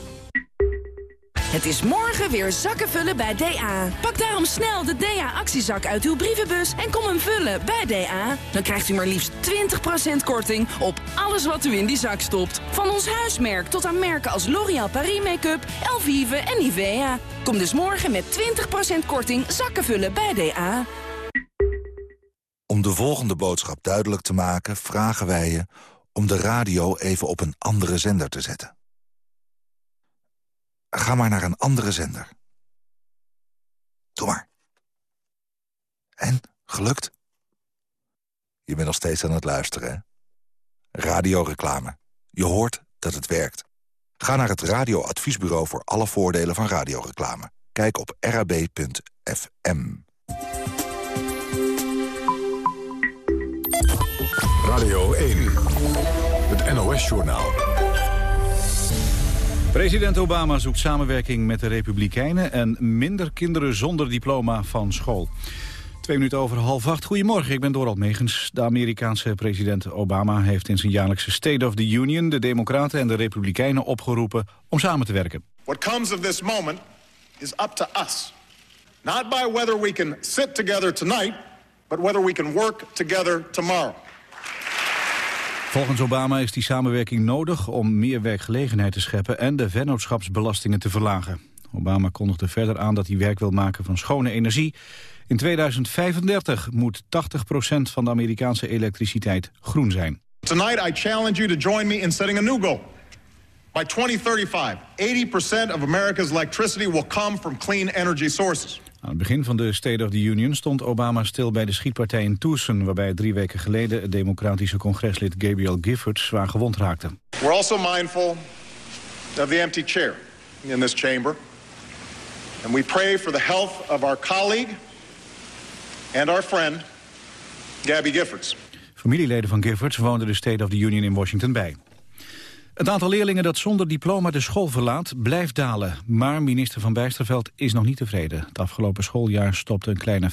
Het is morgen weer zakken vullen bij DA. Pak daarom snel de DA-actiezak uit uw brievenbus en kom hem vullen bij DA. Dan krijgt u maar liefst 20% korting op alles wat u in die zak stopt. Van ons huismerk tot aan merken als L'Oréal Paris Make-up, Elvive en Nivea. Kom dus morgen met 20% korting zakken vullen bij DA. Om de volgende boodschap duidelijk te maken vragen wij je om de radio even op een andere zender te zetten. Ga maar naar een andere zender. Doe maar. En, gelukt? Je bent nog steeds aan het luisteren, hè? Radioreclame. Je hoort dat het werkt. Ga naar het radioadviesbureau voor alle voordelen van radioreclame. Kijk op rab.fm. Radio 1. Het NOS-journaal. President Obama zoekt samenwerking met de Republikeinen... en minder kinderen zonder diploma van school. Twee minuten over half acht. Goedemorgen, ik ben Dorald Megens. De Amerikaanse president Obama heeft in zijn jaarlijkse State of the Union... de Democraten en de Republikeinen opgeroepen om samen te werken. What comes of this moment is up to us. Not by whether we can sit together tonight... but whether we can work together tomorrow. Volgens Obama is die samenwerking nodig om meer werkgelegenheid te scheppen en de vennootschapsbelastingen te verlagen. Obama kondigde verder aan dat hij werk wil maken van schone energie. In 2035 moet 80% van de Amerikaanse elektriciteit groen zijn. Tonight I challenge you to join me in setting a new goal. By 2035, 80% of America's electricity will come from clean energy sources. Aan het begin van de State of the Union stond Obama stil bij de schietpartij in Tucson... waarbij drie weken geleden het democratische congreslid Gabriel Giffords zwaar gewond raakte. We're also mindful of the empty chair in this chamber. And we pray for the health of our colleague and our friend, Gabby Giffords. Familieleden van Giffords woonden de State of the Union in Washington bij. Het aantal leerlingen dat zonder diploma de school verlaat blijft dalen. Maar minister Van Bijsterveld is nog niet tevreden. Het afgelopen schooljaar stopte een kleine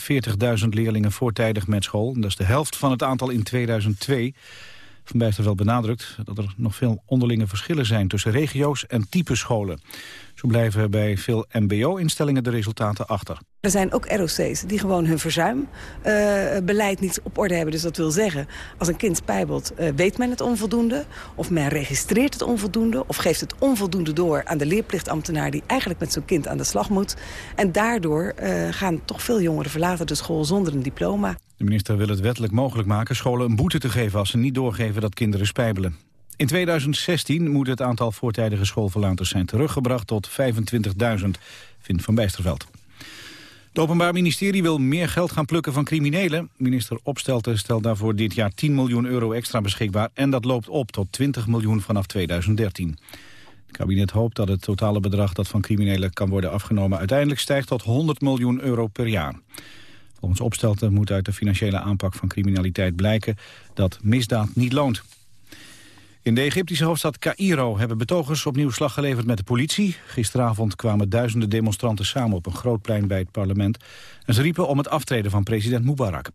40.000 leerlingen voortijdig met school. Dat is de helft van het aantal in 2002. Van Bijsterveld benadrukt dat er nog veel onderlinge verschillen zijn... tussen regio's en type scholen. Zo blijven bij veel mbo-instellingen de resultaten achter. Er zijn ook ROC's die gewoon hun verzuimbeleid uh, niet op orde hebben. Dus dat wil zeggen, als een kind spijbelt, uh, weet men het onvoldoende... of men registreert het onvoldoende... of geeft het onvoldoende door aan de leerplichtambtenaar... die eigenlijk met zo'n kind aan de slag moet. En daardoor uh, gaan toch veel jongeren verlaten de school zonder een diploma. De minister wil het wettelijk mogelijk maken scholen een boete te geven... als ze niet doorgeven dat kinderen spijbelen. In 2016 moet het aantal voortijdige schoolverlaters zijn teruggebracht tot 25.000, vindt Van Bijsterveld. Het Openbaar Ministerie wil meer geld gaan plukken van criminelen. Minister Opstelten stelt daarvoor dit jaar 10 miljoen euro extra beschikbaar... en dat loopt op tot 20 miljoen vanaf 2013. Het kabinet hoopt dat het totale bedrag dat van criminelen kan worden afgenomen... uiteindelijk stijgt tot 100 miljoen euro per jaar. Volgens Opstelten moet uit de financiële aanpak van criminaliteit blijken... dat misdaad niet loont. In de Egyptische hoofdstad Cairo hebben betogers opnieuw slag geleverd met de politie. Gisteravond kwamen duizenden demonstranten samen op een groot plein bij het parlement. En ze riepen om het aftreden van president Mubarak.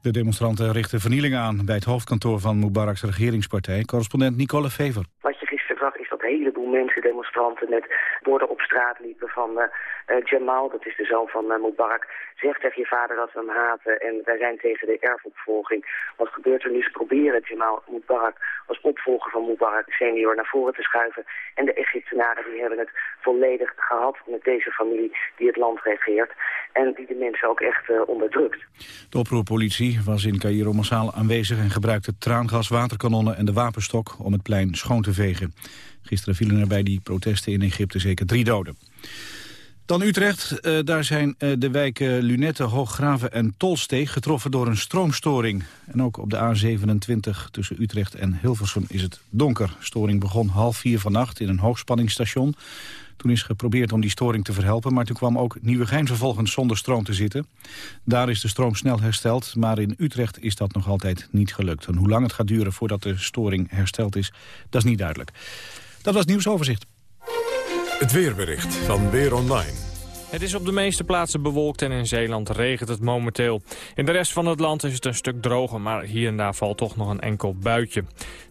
De demonstranten richten vernielingen aan bij het hoofdkantoor van Mubarak's regeringspartij. Correspondent Nicole Fever. Wat je gisteren zag is dat een heleboel mensen, demonstranten, met woorden op straat liepen van... Eh, Jamal, dat is de zoon van uh, Mubarak. Zeg tegen je vader dat we hem haten en wij zijn tegen de erfopvolging. Wat gebeurt er nu? Ze proberen Jamal Mubarak als opvolger van Mubarak senior naar voren te schuiven. En de Egyptenaren die hebben het volledig gehad met deze familie die het land regeert. En die de mensen ook echt onderdrukt. De oproerpolitie was in Cairo massaal aanwezig en gebruikte traangas, waterkanonnen en de wapenstok om het plein schoon te vegen. Gisteren vielen er bij die protesten in Egypte zeker drie doden. Dan Utrecht. Uh, daar zijn uh, de wijken Lunette, Hooggraven en Tolsteeg getroffen door een stroomstoring. En ook op de A27 tussen Utrecht en Hilversum is het donker. Storing begon half vier vannacht in een hoogspanningsstation. Toen is geprobeerd om die storing te verhelpen... maar toen kwam ook Nieuwegein vervolgens zonder stroom te zitten. Daar is de stroom snel hersteld, maar in Utrecht is dat nog altijd niet gelukt. En hoe lang het gaat duren voordat de storing hersteld is, dat is niet duidelijk. Dat was nieuwsoverzicht. Het weerbericht van Weer Online. Het is op de meeste plaatsen bewolkt en in Zeeland regent het momenteel. In de rest van het land is het een stuk droger, maar hier en daar valt toch nog een enkel buitje.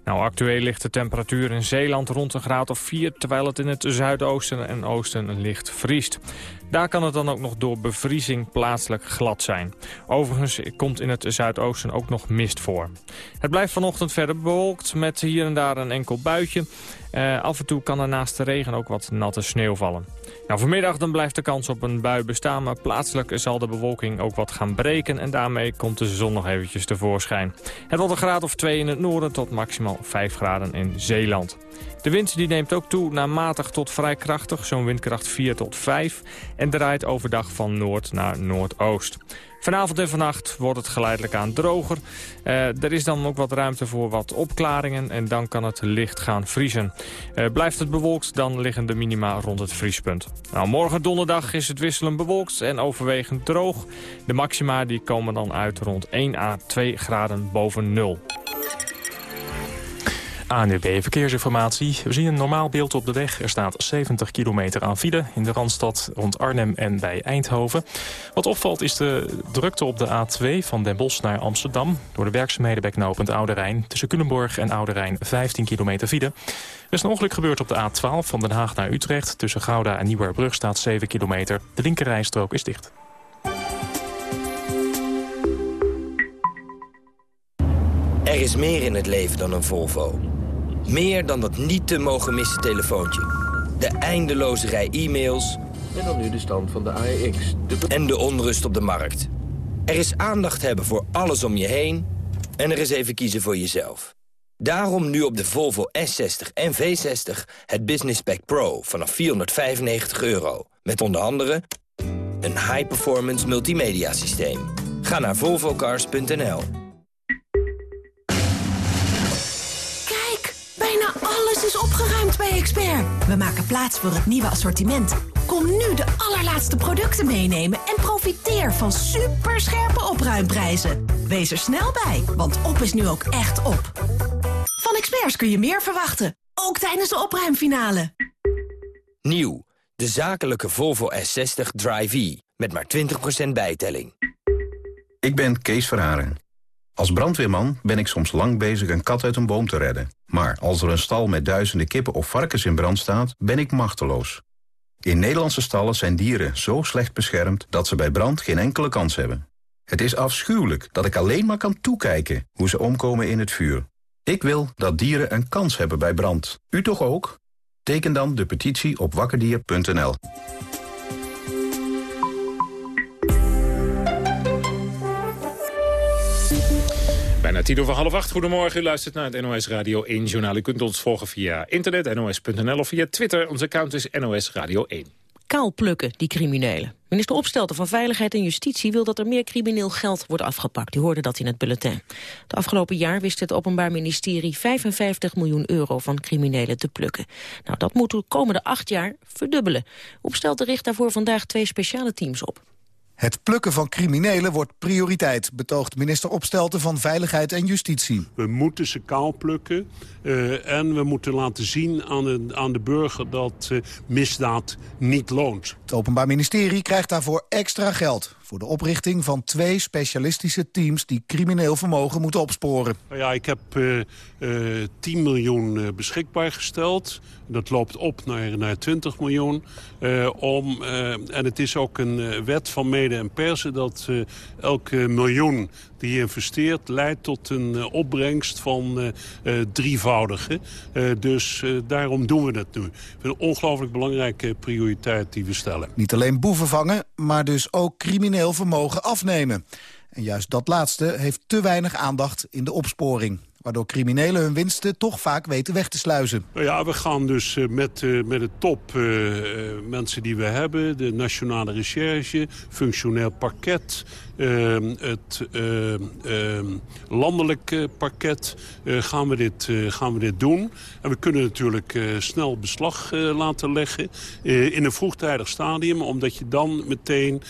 Nou, actueel ligt de temperatuur in Zeeland rond een graad of 4... terwijl het in het zuidoosten en oosten licht vriest. Daar kan het dan ook nog door bevriezing plaatselijk glad zijn. Overigens komt in het zuidoosten ook nog mist voor. Het blijft vanochtend verder bewolkt met hier en daar een enkel buitje. Uh, af en toe kan er naast de regen ook wat natte sneeuw vallen. Nou, vanmiddag dan blijft de kans op een bui bestaan... maar plaatselijk zal de bewolking ook wat gaan breken... en daarmee komt de zon nog eventjes tevoorschijn. Het wordt een graad of 2 in het noorden tot maximaal 5 graden in Zeeland. De wind die neemt ook toe naar matig tot vrij krachtig, zo'n windkracht 4 tot 5... en draait overdag van noord naar noordoost. Vanavond en vannacht wordt het geleidelijk aan droger. Uh, er is dan ook wat ruimte voor wat opklaringen en dan kan het licht gaan vriezen. Uh, blijft het bewolkt, dan liggen de minima rond het vriespunt. Nou, morgen donderdag is het wisselend bewolkt en overwegend droog. De maxima die komen dan uit rond 1 à 2 graden boven nul. ANUB Verkeersinformatie. We zien een normaal beeld op de weg. Er staat 70 kilometer aan file in de Randstad rond Arnhem en bij Eindhoven. Wat opvalt is de drukte op de A2 van Den Bosch naar Amsterdam. Door de werkzaamheden bij knooppunt Oude Rijn. Tussen Culemborg en Oude Rijn 15 kilometer file. Er is een ongeluk gebeurd op de A12 van Den Haag naar Utrecht. Tussen Gouda en Nieuwerbrug staat 7 kilometer. De linkerrijstrook is dicht. Er is meer in het leven dan een Volvo. Meer dan dat niet te mogen missen telefoontje. De eindeloze rij e-mails. En dan nu de stand van de AEX. De... En de onrust op de markt. Er is aandacht hebben voor alles om je heen. En er is even kiezen voor jezelf. Daarom nu op de Volvo S60 en V60 het Business Pack Pro vanaf 495 euro. Met onder andere een high-performance multimedia systeem. Ga naar volvocars.nl. is opgeruimd bij Expert. We maken plaats voor het nieuwe assortiment. Kom nu de allerlaatste producten meenemen en profiteer van superscherpe opruimprijzen. Wees er snel bij, want op is nu ook echt op. Van Experts kun je meer verwachten, ook tijdens de opruimfinale. Nieuw, de zakelijke Volvo S60 Drive-E, met maar 20% bijtelling. Ik ben Kees Verharen. Als brandweerman ben ik soms lang bezig een kat uit een boom te redden. Maar als er een stal met duizenden kippen of varkens in brand staat, ben ik machteloos. In Nederlandse stallen zijn dieren zo slecht beschermd dat ze bij brand geen enkele kans hebben. Het is afschuwelijk dat ik alleen maar kan toekijken hoe ze omkomen in het vuur. Ik wil dat dieren een kans hebben bij brand. U toch ook? Teken dan de petitie op wakkerdier.nl. Bijna tien over half acht. Goedemorgen, u luistert naar het NOS Radio 1 Journaal. U kunt ons volgen via internet, nos.nl of via Twitter. Onze account is NOS Radio 1. Kaal plukken, die criminelen. Minister Opstelten van Veiligheid en Justitie wil dat er meer crimineel geld wordt afgepakt. U hoorde dat in het bulletin. De afgelopen jaar wist het Openbaar Ministerie 55 miljoen euro van criminelen te plukken. Nou, dat moet de komende acht jaar verdubbelen. Opstelten richt daarvoor vandaag twee speciale teams op. Het plukken van criminelen wordt prioriteit, betoogt minister Opstelten van Veiligheid en Justitie. We moeten ze kaal plukken uh, en we moeten laten zien aan de, aan de burger dat uh, misdaad niet loont. Het Openbaar Ministerie krijgt daarvoor extra geld. Voor de oprichting van twee specialistische teams... die crimineel vermogen moeten opsporen. Nou ja, ik heb uh, uh, 10 miljoen uh, beschikbaar gesteld. Dat loopt op naar, naar 20 miljoen. Uh, om, en het is ook een wet van mede en persen... dat elke miljoen die je investeert leidt tot een opbrengst van drievoudige. dus daarom doen we dat nu. Een ongelooflijk belangrijke prioriteit die we stellen. Niet alleen boeven vangen, maar dus ook crimineel vermogen afnemen. En juist dat laatste heeft te weinig aandacht in de opsporing waardoor criminelen hun winsten toch vaak weten weg te sluizen. Nou ja, we gaan dus eh, met, uh, met de top uh, mensen die we hebben... de Nationale Recherche, functioneel parket... Ehm, het ehm, ehm, landelijk parket gaan, we dit, gaan we dit doen. En we kunnen natuurlijk snel beslag laten leggen in een vroegtijdig stadium... omdat je dan meteen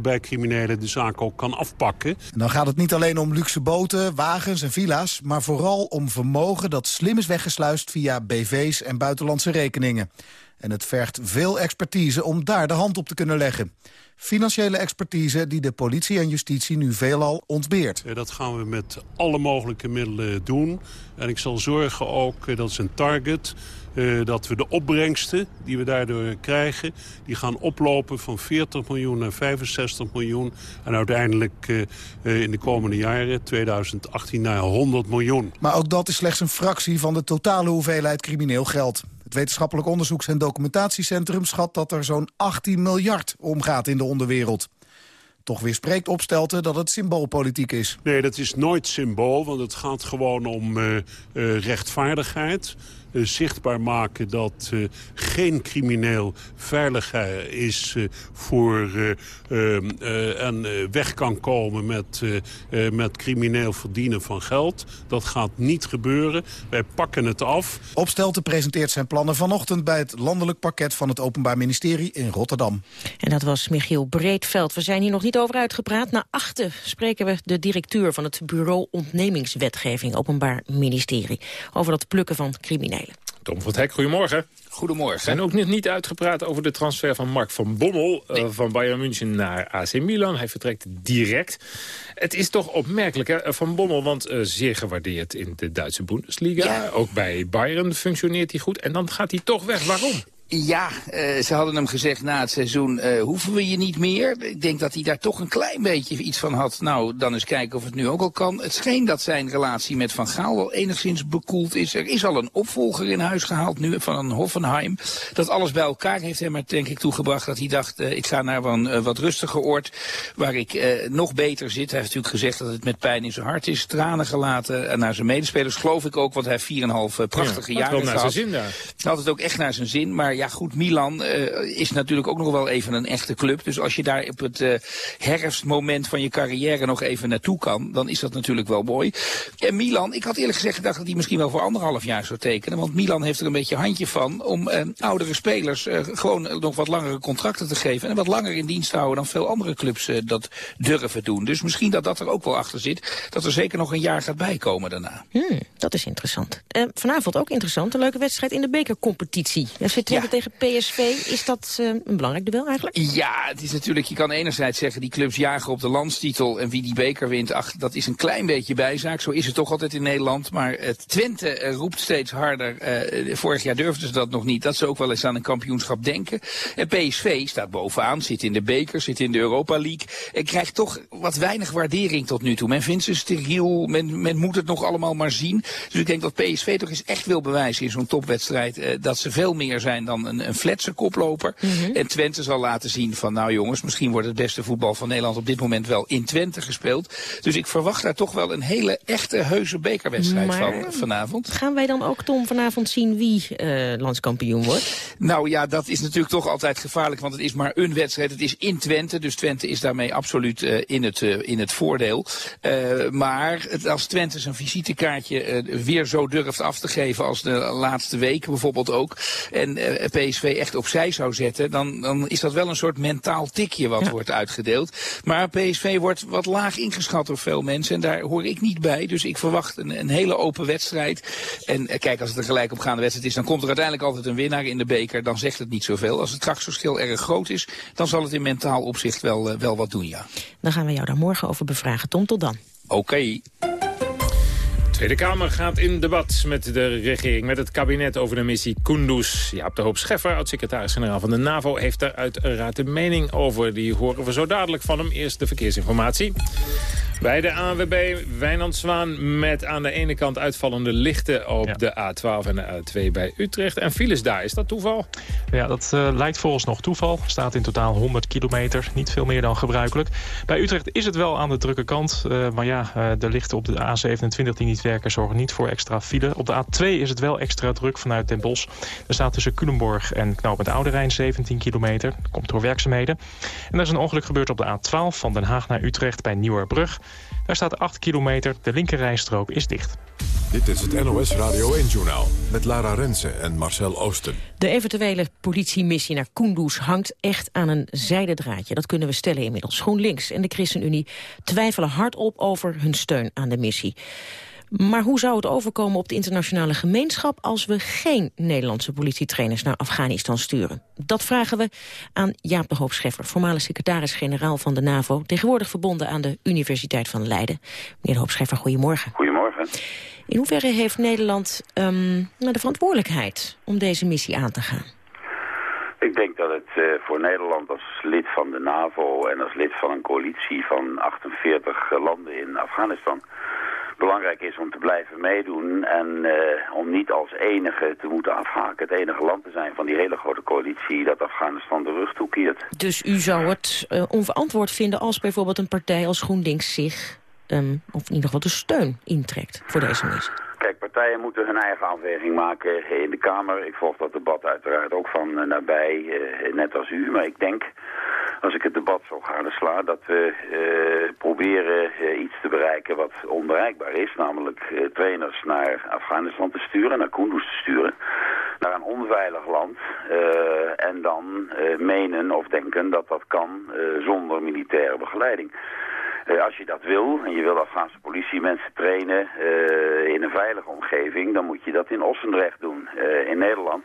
bij criminelen de zaak ook kan afpakken. En dan gaat het niet alleen om luxe boten, wagens en villa's... maar vooral om vermogen dat slim is weggesluist via BV's en buitenlandse rekeningen. En het vergt veel expertise om daar de hand op te kunnen leggen. Financiële expertise die de politie en justitie nu veelal ontbeert. Dat gaan we met alle mogelijke middelen doen. En ik zal zorgen ook, dat is een target... Uh, dat we de opbrengsten die we daardoor krijgen... die gaan oplopen van 40 miljoen naar 65 miljoen... en uiteindelijk uh, in de komende jaren, 2018, naar 100 miljoen. Maar ook dat is slechts een fractie van de totale hoeveelheid crimineel geld. Het Wetenschappelijk Onderzoeks- en Documentatiecentrum schat dat er zo'n 18 miljard omgaat in de onderwereld. Toch weer spreekt Opstelten dat het symboolpolitiek is. Nee, dat is nooit symbool, want het gaat gewoon om uh, uh, rechtvaardigheid. Uh, zichtbaar maken dat uh, geen crimineel veiliger is uh, voor en weg kan komen met, met crimineel verdienen van geld. Dat gaat niet gebeuren. Wij pakken het af. Opstelten presenteert zijn plannen vanochtend bij het landelijk pakket van het Openbaar Ministerie in Rotterdam. En dat was Michiel Breedveld. We zijn hier nog niet over uitgepraat. Na achten spreken we de directeur van het Bureau Ontnemingswetgeving Openbaar Ministerie over dat plukken van criminelen. Tom van het Hek, goedemorgen. Goedemorgen. We zijn ook niet uitgepraat over de transfer van Mark van Bommel... Nee. Uh, van Bayern München naar AC Milan. Hij vertrekt direct. Het is toch opmerkelijk, hè, Van Bommel, want uh, zeer gewaardeerd in de Duitse Bundesliga. Ja. Ook bij Bayern functioneert hij goed. En dan gaat hij toch weg. Waarom? Ja, uh, ze hadden hem gezegd na het seizoen, uh, hoeven we je niet meer? Ik denk dat hij daar toch een klein beetje iets van had. Nou, dan eens kijken of het nu ook al kan. Het scheen dat zijn relatie met Van Gaal wel enigszins bekoeld is. Er is al een opvolger in huis gehaald nu van een Hoffenheim. Dat alles bij elkaar heeft hem er denk ik toegebracht dat hij dacht, uh, ik ga naar een wat rustiger oord waar ik nog beter zit. Hij heeft natuurlijk gezegd dat het met pijn in zijn hart is. Tranen gelaten naar zijn medespelers, geloof ik ook, want hij heeft 4,5 prachtige ja, jaren gehad. Had het ook echt naar zijn zin, maar ja goed, Milan uh, is natuurlijk ook nog wel even een echte club. Dus als je daar op het uh, herfstmoment van je carrière nog even naartoe kan, dan is dat natuurlijk wel mooi. En Milan, ik had eerlijk gezegd gedacht dat hij misschien wel voor anderhalf jaar zou tekenen. Want Milan heeft er een beetje handje van om uh, oudere spelers gewoon nog wat langere contracten te geven. En wat langer in dienst houden dan veel andere clubs dat durven doen. Dus misschien dat dat er ook wel achter zit. Dat er zeker nog een jaar gaat bijkomen daarna. Hmm, dat is interessant. vanavond ook interessant. Een leuke wedstrijd in de bekercompetitie. FC Twente ja. Tegen PSV, is dat uh, een belangrijk duel eigenlijk? Ja, het is natuurlijk, je kan enerzijds zeggen die clubs jagen op de landstitel en wie die beker wint, dat is een klein beetje bijzaak. Zo is het toch altijd in Nederland. Maar het Twente uh, roept steeds harder. Uh, vorig jaar durfden ze dat nog niet. Dat ze ook wel eens aan een kampioenschap denken. En PSV staat bovenaan, zit in de beker, zit in de Europa League. En krijgt toch wat weinig waardering tot nu toe. Men vindt ze steriel, men, men moet het nog allemaal maar zien. Dus ik denk dat PSV toch eens echt wil bewijzen in zo'n topwedstrijd dat ze veel meer zijn dan een, een fletse koploper. Mm -hmm. En Twente zal laten zien van nou jongens, misschien wordt het beste voetbal van Nederland op dit moment wel in Twente gespeeld. Dus ik verwacht daar toch wel een hele echte heuse bekerwedstrijd maar, van vanavond. Gaan wij dan ook Tom vanavond zien wie uh, landskampioen wordt? Nou ja, dat is natuurlijk toch altijd gevaarlijk, want het is maar een wedstrijd. Het is in Twente, dus Twente is daarmee absoluut uh, in, het, uh, in het voordeel. maar het, als Twente zijn visitekaartje weer zo durft af te geven als de laatste weken bijvoorbeeld ook. En PSV echt opzij zou zetten, dan, dan is dat wel een soort mentaal tikje wat wordt uitgedeeld. Maar PSV wordt wat laag ingeschat door veel mensen en daar hoor ik niet bij. Dus ik verwacht een, een hele open wedstrijd. En kijk, als het een gelijk opgaande wedstrijd is, dan komt er uiteindelijk altijd een winnaar in de beker. Dan zegt het niet zoveel. Als het krachtsverschil erg groot is, dan zal het in mentaal opzicht wel, wel wat doen, ja. Dan gaan we jou daar morgen over bevragen. Tom, tot dan. Oké. Tweede Kamer gaat in debat met de regering, met het kabinet over de missie Kunduz. Jaap de Hoop Scheffer, oud-secretaris-generaal van de NAVO, heeft daar uiteraard een mening over. Die horen we zo dadelijk van hem. Eerst de verkeersinformatie. Bij de ANWB Wijnand Zwaan met aan de ene kant uitvallende lichten op de A12 en de A2 bij Utrecht. En files daar, is dat toeval? Ja, dat uh, lijkt volgens nog toeval. Staat in totaal 100 kilometer, niet veel meer dan gebruikelijk. Bij Utrecht is het wel aan de drukke kant. Uh, maar ja, uh, de lichten op de A27 die niet zorgen niet voor extra file. Op de A2 is het wel extra druk vanuit Den Bosch. Er staat tussen Culemborg en Knoopend Oude Rijn 17 kilometer. Dat komt door werkzaamheden. En er is een ongeluk gebeurd op de A12 van Den Haag naar Utrecht bij Nieuwerbrug. Daar staat 8 kilometer, de linkerrijstrook is dicht. Dit is het NOS Radio 1-journaal met Lara Rensen en Marcel Oosten. De eventuele politiemissie naar Kunduz hangt echt aan een zijden draadje. Dat kunnen we stellen inmiddels. GroenLinks en de ChristenUnie twijfelen hardop over hun steun aan de missie. Maar hoe zou het overkomen op de internationale gemeenschap... als we geen Nederlandse politietrainers naar Afghanistan sturen? Dat vragen we aan Jaap de Hoop Scheffer... voormalig secretaris-generaal van de NAVO... tegenwoordig verbonden aan de Universiteit van Leiden. Meneer de Hoop Scheffer, goedemorgen. Goedemorgen. In hoeverre heeft Nederland um, de verantwoordelijkheid om deze missie aan te gaan? Ik denk dat het uh, voor Nederland als lid van de NAVO en als lid van een coalitie van 48 landen in Afghanistan belangrijk is om te blijven meedoen en uh, om niet als enige te moeten afhaken. Het enige land te zijn van die hele grote coalitie dat Afghanistan de rug toekeert. Dus u zou het uh, onverantwoord vinden als bijvoorbeeld een partij als GroenLinks zich, um, of in ieder geval de steun, intrekt voor deze missie? Partijen moeten hun eigen afweging maken in de Kamer. Ik volg dat debat uiteraard ook van uh, nabij, uh, net als u. Maar ik denk, als ik het debat zo gadesla, dat we uh, proberen iets te bereiken wat onbereikbaar is. Namelijk trainers naar Afghanistan te sturen, naar Kunduz te sturen. Naar een onveilig land. en dan menen of denken dat dat kan zonder militaire begeleiding. Uh, als je dat wil, en je wil Afghaanse politie mensen trainen uh, in een veilige omgeving, dan moet je dat in Ossendrecht doen, uh, in Nederland.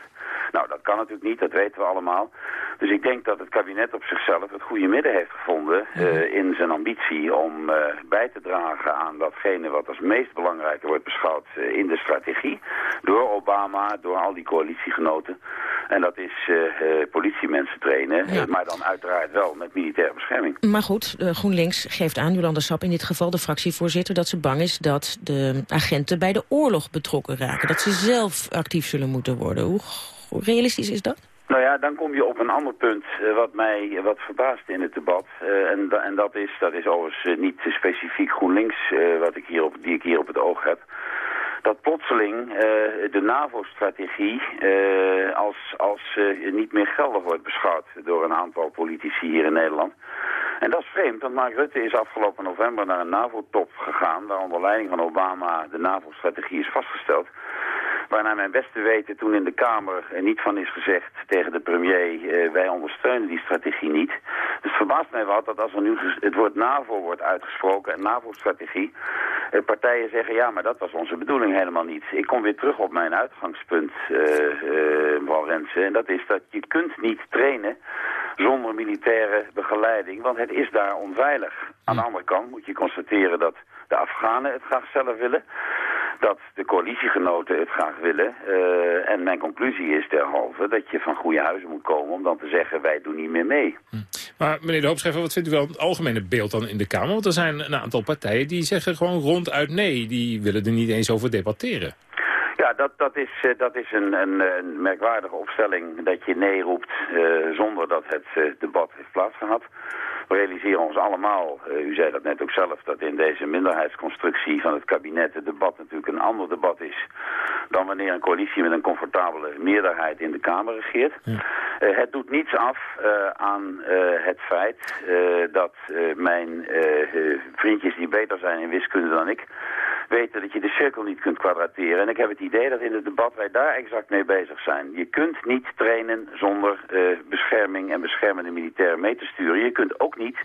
Nou, dat kan natuurlijk niet, dat weten we allemaal. Dus ik denk dat het kabinet op zichzelf het goede midden heeft gevonden uh, in zijn ambitie om uh, bij te dragen aan datgene wat als meest belangrijke wordt beschouwd uh, in de strategie. Door Obama, door al die coalitiegenoten. En dat is politiemensen trainen, ja. maar dan uiteraard wel met militaire bescherming. Maar goed, GroenLinks geeft aan, Jolanda Sap in dit geval, de fractievoorzitter, dat ze bang is dat de agenten bij de oorlog betrokken raken. Dat ze zelf actief zullen moeten worden. Hoe realistisch is dat? Nou ja, dan kom je op een ander punt uh, wat mij wat verbaast in het debat. Uh, en, en dat is, dat is overigens uh, niet specifiek GroenLinks wat ik hier op, die ik hier op het oog heb. Dat plotseling de NAVO-strategie als, als niet meer geldig wordt beschouwd door een aantal politici hier in Nederland. En dat is vreemd, want Mark Rutte is afgelopen november naar een NAVO-top gegaan... waar onder leiding van Obama de NAVO-strategie is vastgesteld. Waar naar mijn beste weten toen in de Kamer er niet van is gezegd tegen de premier... Uh, wij ondersteunen die strategie niet. Dus het verbaast mij wat dat als er nu het woord NAVO wordt uitgesproken... en NAVO-strategie, uh, partijen zeggen... ja, maar dat was onze bedoeling helemaal niet. Ik kom weer terug op mijn uitgangspunt, uh, mevrouw Rensen. En dat is dat je kunt niet trainen zonder militaire begeleiding... want het is daar onveilig. Aan de andere kant moet je constateren dat de Afghanen het graag zelf willen dat de coalitiegenoten het graag willen. Uh, en mijn conclusie is derhalve dat je van goede huizen moet komen... om dan te zeggen, wij doen niet meer mee. Hm. Maar meneer de Hoopschrijver, wat vindt u wel het algemene beeld dan in de Kamer? Want er zijn een aantal partijen die zeggen gewoon ronduit nee. Die willen er niet eens over debatteren. Ja, dat, dat is, uh, dat is een, een, een, merkwaardige opstelling dat je nee roept uh, zonder dat het uh, debat heeft plaatsgehad. We realiseren ons allemaal, uh, u zei dat net ook zelf, dat in deze minderheidsconstructie van het kabinet het debat natuurlijk een ander debat is dan wanneer een coalitie met een comfortabele meerderheid in de Kamer regeert. Ja. Het doet niets af aan het feit dat mijn vriendjes die beter zijn in wiskunde dan ik, weten dat je de cirkel niet kunt kwadrateren. En ik heb het idee dat in het debat wij daar exact mee bezig zijn. Je kunt niet trainen zonder uh, bescherming en beschermende militairen mee te sturen. Je kunt ook niet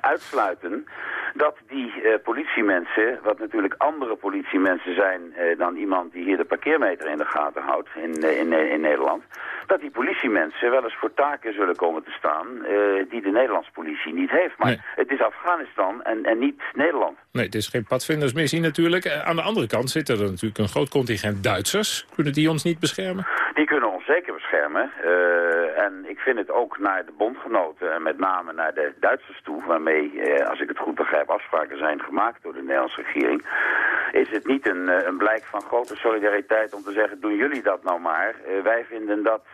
uitsluiten dat die uh, politiemensen, wat natuurlijk andere politiemensen zijn uh, dan iemand die hier de parkeermeter in de gaten houdt in, in, in Nederland, dat die politiemensen wel eens voor taken zullen komen te staan die de Nederlandse politie niet heeft. Maar het is Afghanistan en, en niet Nederland. Nee, het is geen padvindersmissie natuurlijk. Eh, aan de andere kant zit er natuurlijk een groot contingent Duitsers. Kunnen die ons niet beschermen? Die kunnen ons zeker beschermen. Uh, en ik vind het ook naar de bondgenoten en met name naar de Duitsers toe... waarmee, uh, als ik het goed begrijp, afspraken zijn gemaakt door de Nederlandse regering... is het niet een, een blijk van grote solidariteit om te zeggen... doen jullie dat nou maar. wij vinden dat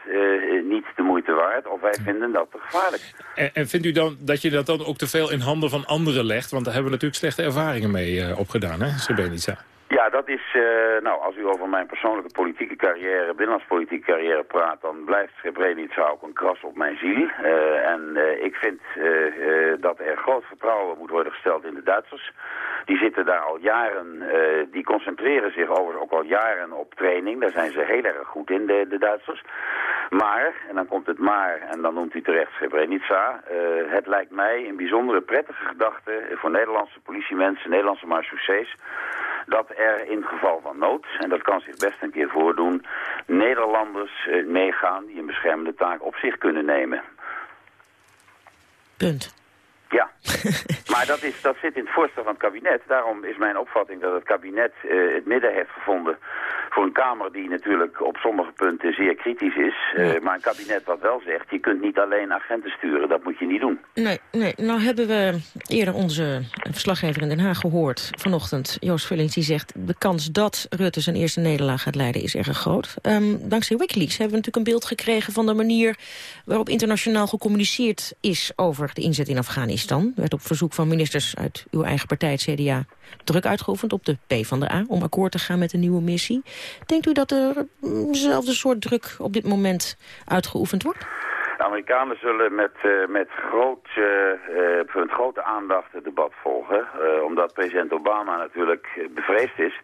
niet de moeite waard of wij vinden dat te gevaarlijk. En, vindt u dan dat je dat dan ook te veel in handen van anderen legt? Want daar hebben we natuurlijk slechte ervaringen mee opgedaan, hè, Srebrenica? Ja, dat is, uh, nou, als u over mijn persoonlijke politieke carrière, binnenlandspolitieke carrière praat, dan blijft Srebrenica ook een kras op mijn ziel. Uh, en uh, ik vind dat er groot vertrouwen moet worden gesteld in de Duitsers. Die zitten daar al jaren, die concentreren zich overigens ook al jaren op training. Daar zijn ze heel erg goed in, de, Duitsers. Maar, en dan komt het maar, en dan noemt u terecht Srebrenica, het lijkt mij een bijzondere prettige gedachte voor Nederlandse politiemensen, Nederlandse marechaussées, dat er in geval van nood, en dat kan zich best een keer voordoen, Nederlanders eh, meegaan die een beschermende taak op zich kunnen nemen. Punt. Ja, maar dat, is, dat zit in het voorstel van het kabinet. Daarom is mijn opvatting dat het kabinet uh, het midden heeft gevonden voor een Kamer die natuurlijk op sommige punten zeer kritisch is. Uh, maar een kabinet wat wel zegt, je kunt niet alleen agenten sturen. Dat moet je niet doen. Nee, nee. nou hebben we eerder onze verslaggever in Den Haag gehoord vanochtend. Joost Vullings die zegt, de kans dat Rutte zijn eerste nederlaag gaat leiden is erg groot. Um, dankzij Wikileaks hebben we natuurlijk een beeld gekregen van de manier waarop internationaal gecommuniceerd is over de inzet in Afghanistan. Er werd op verzoek van ministers uit uw eigen partij, het CDA, druk uitgeoefend op de P van de A om akkoord te gaan met een nieuwe missie. Denkt u dat er dezelfde soort druk op dit moment uitgeoefend wordt? De Amerikanen zullen met, uh, met, groot, uh, met grote aandacht het debat volgen. Omdat president Obama natuurlijk bevreesd is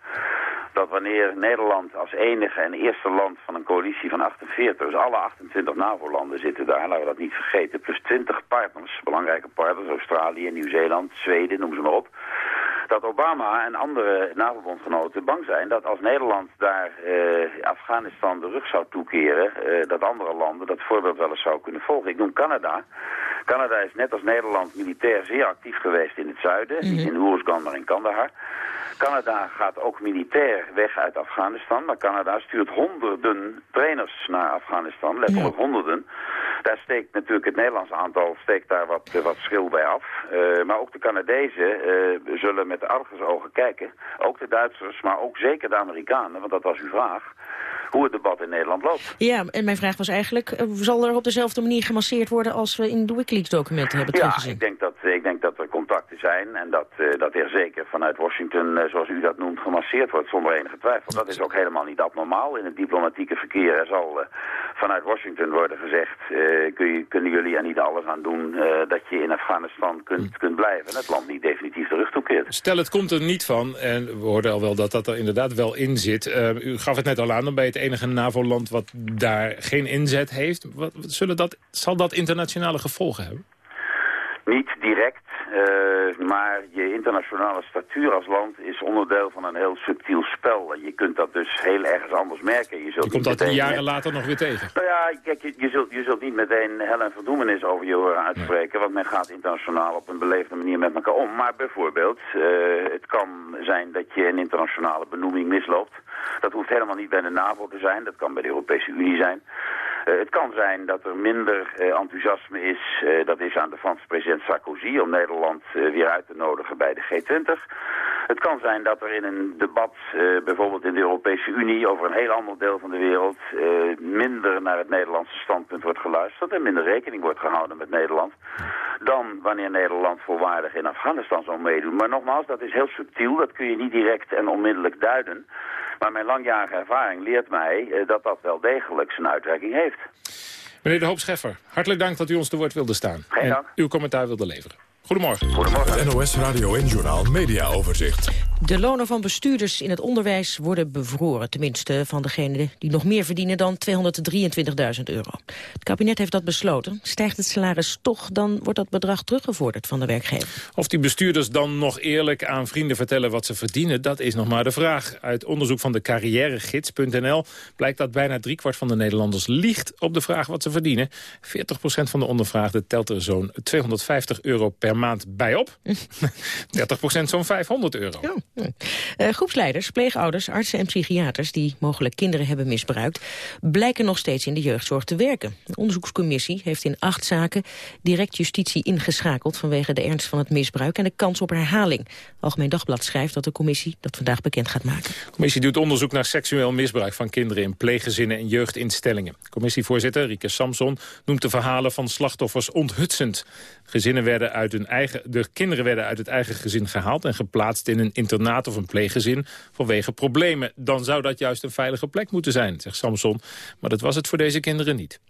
dat wanneer Nederland als enige en eerste land van een coalitie van 48, dus alle 28 NAVO-landen zitten daar, laten we dat niet vergeten, plus 20 partners, belangrijke partners, Australië, Nieuw-Zeeland, Zweden, noem ze maar op dat Obama en andere NAVO-bondgenoten bang zijn dat als Nederland daar eh, Afghanistan de rug zou toekeren, eh, dat andere landen dat voorbeeld wel eens zou kunnen volgen. Ik noem Canada. Canada is net als Nederland militair zeer actief geweest in het zuiden, mm -hmm. niet in Oeruzgan, maar in Kandahar. Canada gaat ook militair weg uit Afghanistan, maar Canada stuurt honderden trainers naar Afghanistan, letterlijk ja. honderden. Daar steekt natuurlijk het Nederlands aantal steekt daar wat, wat schil bij af. Uh, maar ook de Canadezen uh, zullen met argusogen kijken, ook de Duitsers, maar ook zeker de Amerikanen, want dat was uw vraag hoe het debat in Nederland loopt. Ja, en mijn vraag was eigenlijk, uh, zal er op dezelfde manier gemasseerd worden als we in de Wikileaks-documenten hebben teruggezien? Ja, ik denk, dat, ik denk dat er contacten zijn en dat, uh, dat er zeker vanuit Washington, uh, zoals u dat noemt, gemasseerd wordt zonder enige twijfel. Dat is ook helemaal niet abnormaal. In het diplomatieke verkeer er zal vanuit Washington worden gezegd, kun je, kunnen jullie er niet alles aan doen dat je in Afghanistan kunt, kunt blijven en het land niet definitief de rug toekeert. Stel het komt er niet van, en we hoorden al wel dat dat er inderdaad wel in zit. u gaf het net al aan, dan ben het enige NAVO-land wat daar geen inzet heeft. Wat, zullen dat, zal dat internationale gevolgen hebben? Niet direct, uh, maar je internationale statuur als land is onderdeel van een heel subtiel spel. En je kunt dat dus heel ergens anders merken. Je, zult je komt dat meteen... jaren later nog weer tegen. Nou ja, kijk, je, je, zult, je zult niet meteen hel en verdoemenis over je horen uitspreken. Nee. Want men gaat internationaal op een beleefde manier met elkaar om. Maar bijvoorbeeld, uh, het kan zijn dat je een internationale benoeming misloopt. Dat hoeft helemaal niet bij de NAVO te zijn, dat kan bij de Europese Unie zijn. Uh, het kan zijn dat er minder uh, enthousiasme is, uh, dat is aan de Franse president Sarkozy, om Nederland weer uit te nodigen bij de G20. Het kan zijn dat er in een debat, bijvoorbeeld in de Europese Unie, over een heel ander deel van de wereld, minder naar het Nederlandse standpunt wordt geluisterd en minder rekening wordt gehouden met Nederland, dan wanneer Nederland volwaardig in Afghanistan zou meedoen. Maar nogmaals, dat is heel subtiel, dat kun je niet direct en onmiddellijk duiden. Maar mijn langjarige ervaring leert mij uh, dat dat wel degelijk zijn uitwerking heeft. Meneer De Hoop Scheffer, hartelijk dank dat u ons te woord wilde staan. Geen dank. uw commentaar wilde leveren. Goedemorgen. Goedemorgen. Het NOS Radio en Journaal Media Overzicht. De lonen van bestuurders in het onderwijs worden bevroren. Tenminste van degenen die nog meer verdienen dan 223.000 euro. Het kabinet heeft dat besloten. Stijgt het salaris toch, dan wordt dat bedrag teruggevorderd van de werkgever. Of die bestuurders dan nog eerlijk aan vrienden vertellen wat ze verdienen... dat is nog maar de vraag. Uit onderzoek van de carrièregids.nl blijkt dat bijna driekwart van de Nederlanders liegt op de vraag wat ze verdienen. 40% van de ondervraagden telt er zo'n 250 euro per maand bij op. 30% zo'n 500 euro. Uh, groepsleiders, pleegouders, artsen en psychiaters... die mogelijk kinderen hebben misbruikt... blijken nog steeds in de jeugdzorg te werken. De onderzoekscommissie heeft in acht zaken... direct justitie ingeschakeld vanwege de ernst van het misbruik... en de kans op herhaling. Algemeen Dagblad schrijft dat de commissie dat vandaag bekend gaat maken. De commissie doet onderzoek naar seksueel misbruik van kinderen... in pleeggezinnen en jeugdinstellingen. Commissievoorzitter Rieke Samson noemt de verhalen van slachtoffers onthutsend. Gezinnen werden uit hun eigen, de kinderen werden uit het eigen gezin gehaald... en geplaatst in een internaat of een pleeggezin vanwege problemen. Dan zou dat juist een veilige plek moeten zijn, zegt Samson. Maar dat was het voor deze kinderen niet.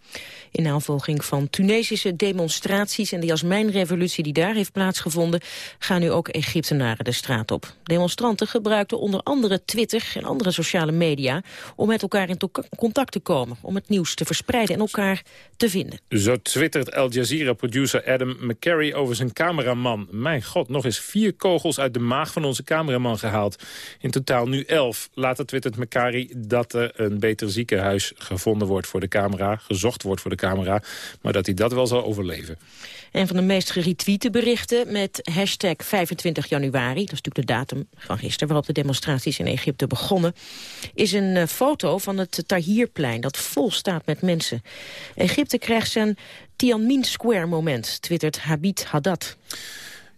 In navolging van Tunesische demonstraties en de Jasmijnrevolutie die daar heeft plaatsgevonden, gaan nu ook Egyptenaren de straat op. Demonstranten gebruikten onder andere Twitter en andere sociale media om met elkaar in contact te komen, om het nieuws te verspreiden en elkaar te vinden. Zo twittert Al Jazeera-producer Adam McCarry over zijn cameraman. Mijn god, nog eens vier kogels uit de maag van onze cameraman gehaald. In totaal nu elf. Later twittert McCarry dat er een beter ziekenhuis gevonden wordt voor de camera, gezocht wordt voor de camera, maar dat hij dat wel zal overleven. Een van de meest geretweete berichten met hashtag 25 januari... dat is natuurlijk de datum van gisteren waarop de demonstraties in Egypte begonnen... is een eh, foto van het Tahrirplein dat vol staat met mensen. Egypte krijgt zijn Tiananmen Square moment, twittert Habib Haddad.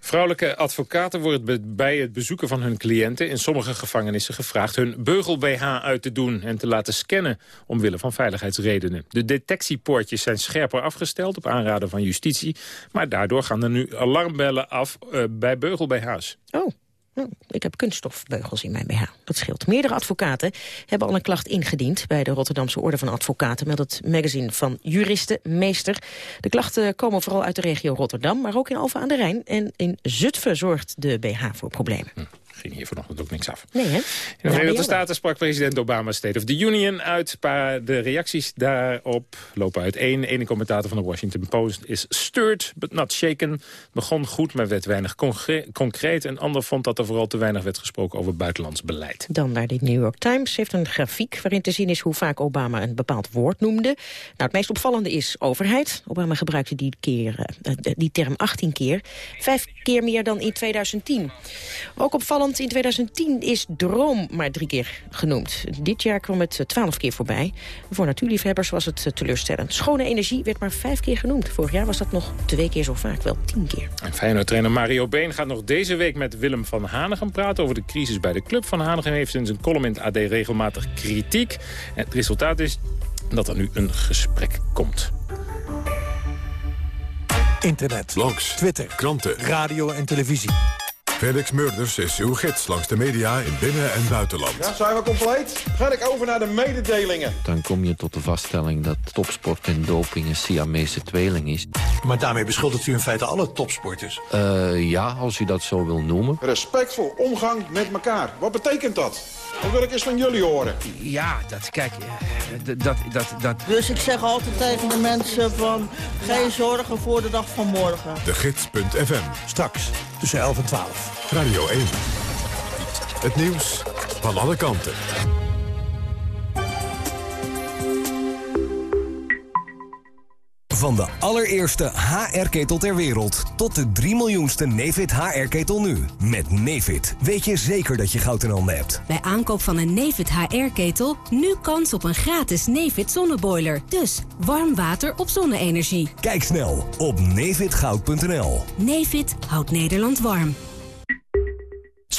Vrouwelijke advocaten worden bij het bezoeken van hun cliënten... in sommige gevangenissen gevraagd hun beugel-BH uit te doen... en te laten scannen omwille van veiligheidsredenen. De detectiepoortjes zijn scherper afgesteld op aanraden van justitie... maar daardoor gaan er nu alarmbellen af uh, bij beugel-BH's. Oh. Oh, ik heb kunststofbeugels in mijn BH. Dat scheelt. Meerdere advocaten hebben al een klacht ingediend... bij de Rotterdamse Orde van Advocaten... met het magazine van juristen, meester. De klachten komen vooral uit de regio Rotterdam... maar ook in Alphen aan de Rijn. En in Zutphen zorgt de BH voor problemen. Hm ging hier vanochtend ook niks af. Nee, hè? In de Verenigde Staten sprak president Obama State of the Union uit. De reacties daarop lopen uit één. Ene commentator van de Washington Post is stirred, but not shaken. Begon goed, maar werd weinig concreet. En ander vond dat er vooral te weinig werd gesproken over buitenlands beleid. Dan naar de New York Times heeft een grafiek waarin te zien is hoe vaak Obama een bepaald woord noemde. Nou, het meest opvallende is overheid. Obama gebruikte die, keer, uh, die term 18 keer. Vijf keer meer dan in 2010. Ook opvallend in 2010 is droom maar drie keer genoemd. Dit jaar kwam het twaalf keer voorbij. Voor natuurliefhebbers was het teleurstellend. Schone energie werd maar vijf keer genoemd. Vorig jaar was dat nog twee keer zo vaak, wel tien keer. En Feyenoord-trainer Mario Been gaat nog deze week met Willem van Hanegem praten... over de crisis bij de club. Van Hanegem heeft in zijn column in het AD regelmatig kritiek. En het resultaat is dat er nu een gesprek komt. Internet, blogs, Twitter, kranten, radio en televisie. Felix Murders is uw gids langs de media in binnen- en buitenland. Ja, zijn we compleet? Ga ik over naar de mededelingen. Dan kom je tot de vaststelling dat topsport en doping een Siamese tweeling is. Maar daarmee beschuldigt u in feite alle topsporters? Uh, ja, als u dat zo wil noemen. Respectvol omgang met elkaar. Wat betekent dat? Dat wil ik eens van jullie horen. Ja, dat, kijk, eh, dat, dat, dat... Dus ik zeg altijd tegen de mensen van... geen zorgen voor de dag van morgen. De Gids.fm. Straks, tussen 11 en 12. Radio 1. Het nieuws van alle kanten. Van de allereerste HR-ketel ter wereld tot de 3 miljoenste Nefit HR-ketel nu. Met Nefit weet je zeker dat je goud in handen hebt. Bij aankoop van een Nefit HR-ketel nu kans op een gratis Nefit zonneboiler. Dus warm water op zonne-energie. Kijk snel op nefitgoud.nl. Nefit houdt Nederland warm.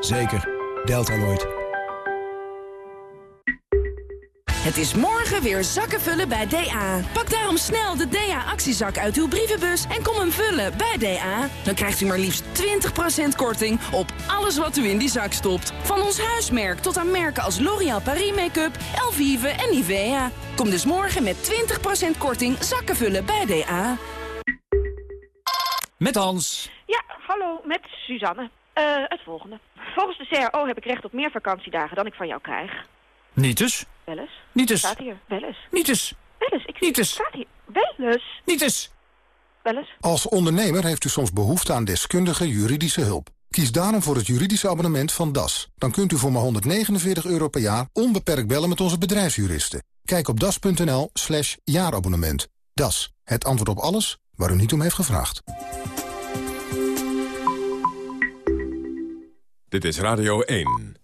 Zeker Deltaloid. Het is morgen weer zakken vullen bij DA. Pak daarom snel de DA-actiezak uit uw brievenbus en kom hem vullen bij DA. Dan krijgt u maar liefst 20% korting op alles wat u in die zak stopt. Van ons huismerk tot aan merken als L'Oréal Paris Make-up, Elvive en Nivea. Kom dus morgen met 20% korting zakken vullen bij DA. Met Hans. Ja, hallo, met Suzanne. Eh, het volgende. Volgens de CRO heb ik recht op meer vakantiedagen dan ik van jou krijg. Niet dus. Wel eens. Niet eens. Staat hier. Wel eens. Niet eens. Wel eens. Ik Niet eens. Staat hier. Wel eens. Niet eens. Wel eens. Als ondernemer heeft u soms behoefte aan deskundige juridische hulp. Kies daarom voor het juridische abonnement van DAS. Dan kunt u voor maar 149 euro per jaar onbeperkt bellen met onze bedrijfsjuristen. Kijk op das.nl slash jaarabonnement. DAS, het antwoord op alles waar u niet om heeft gevraagd. Dit is Radio 1.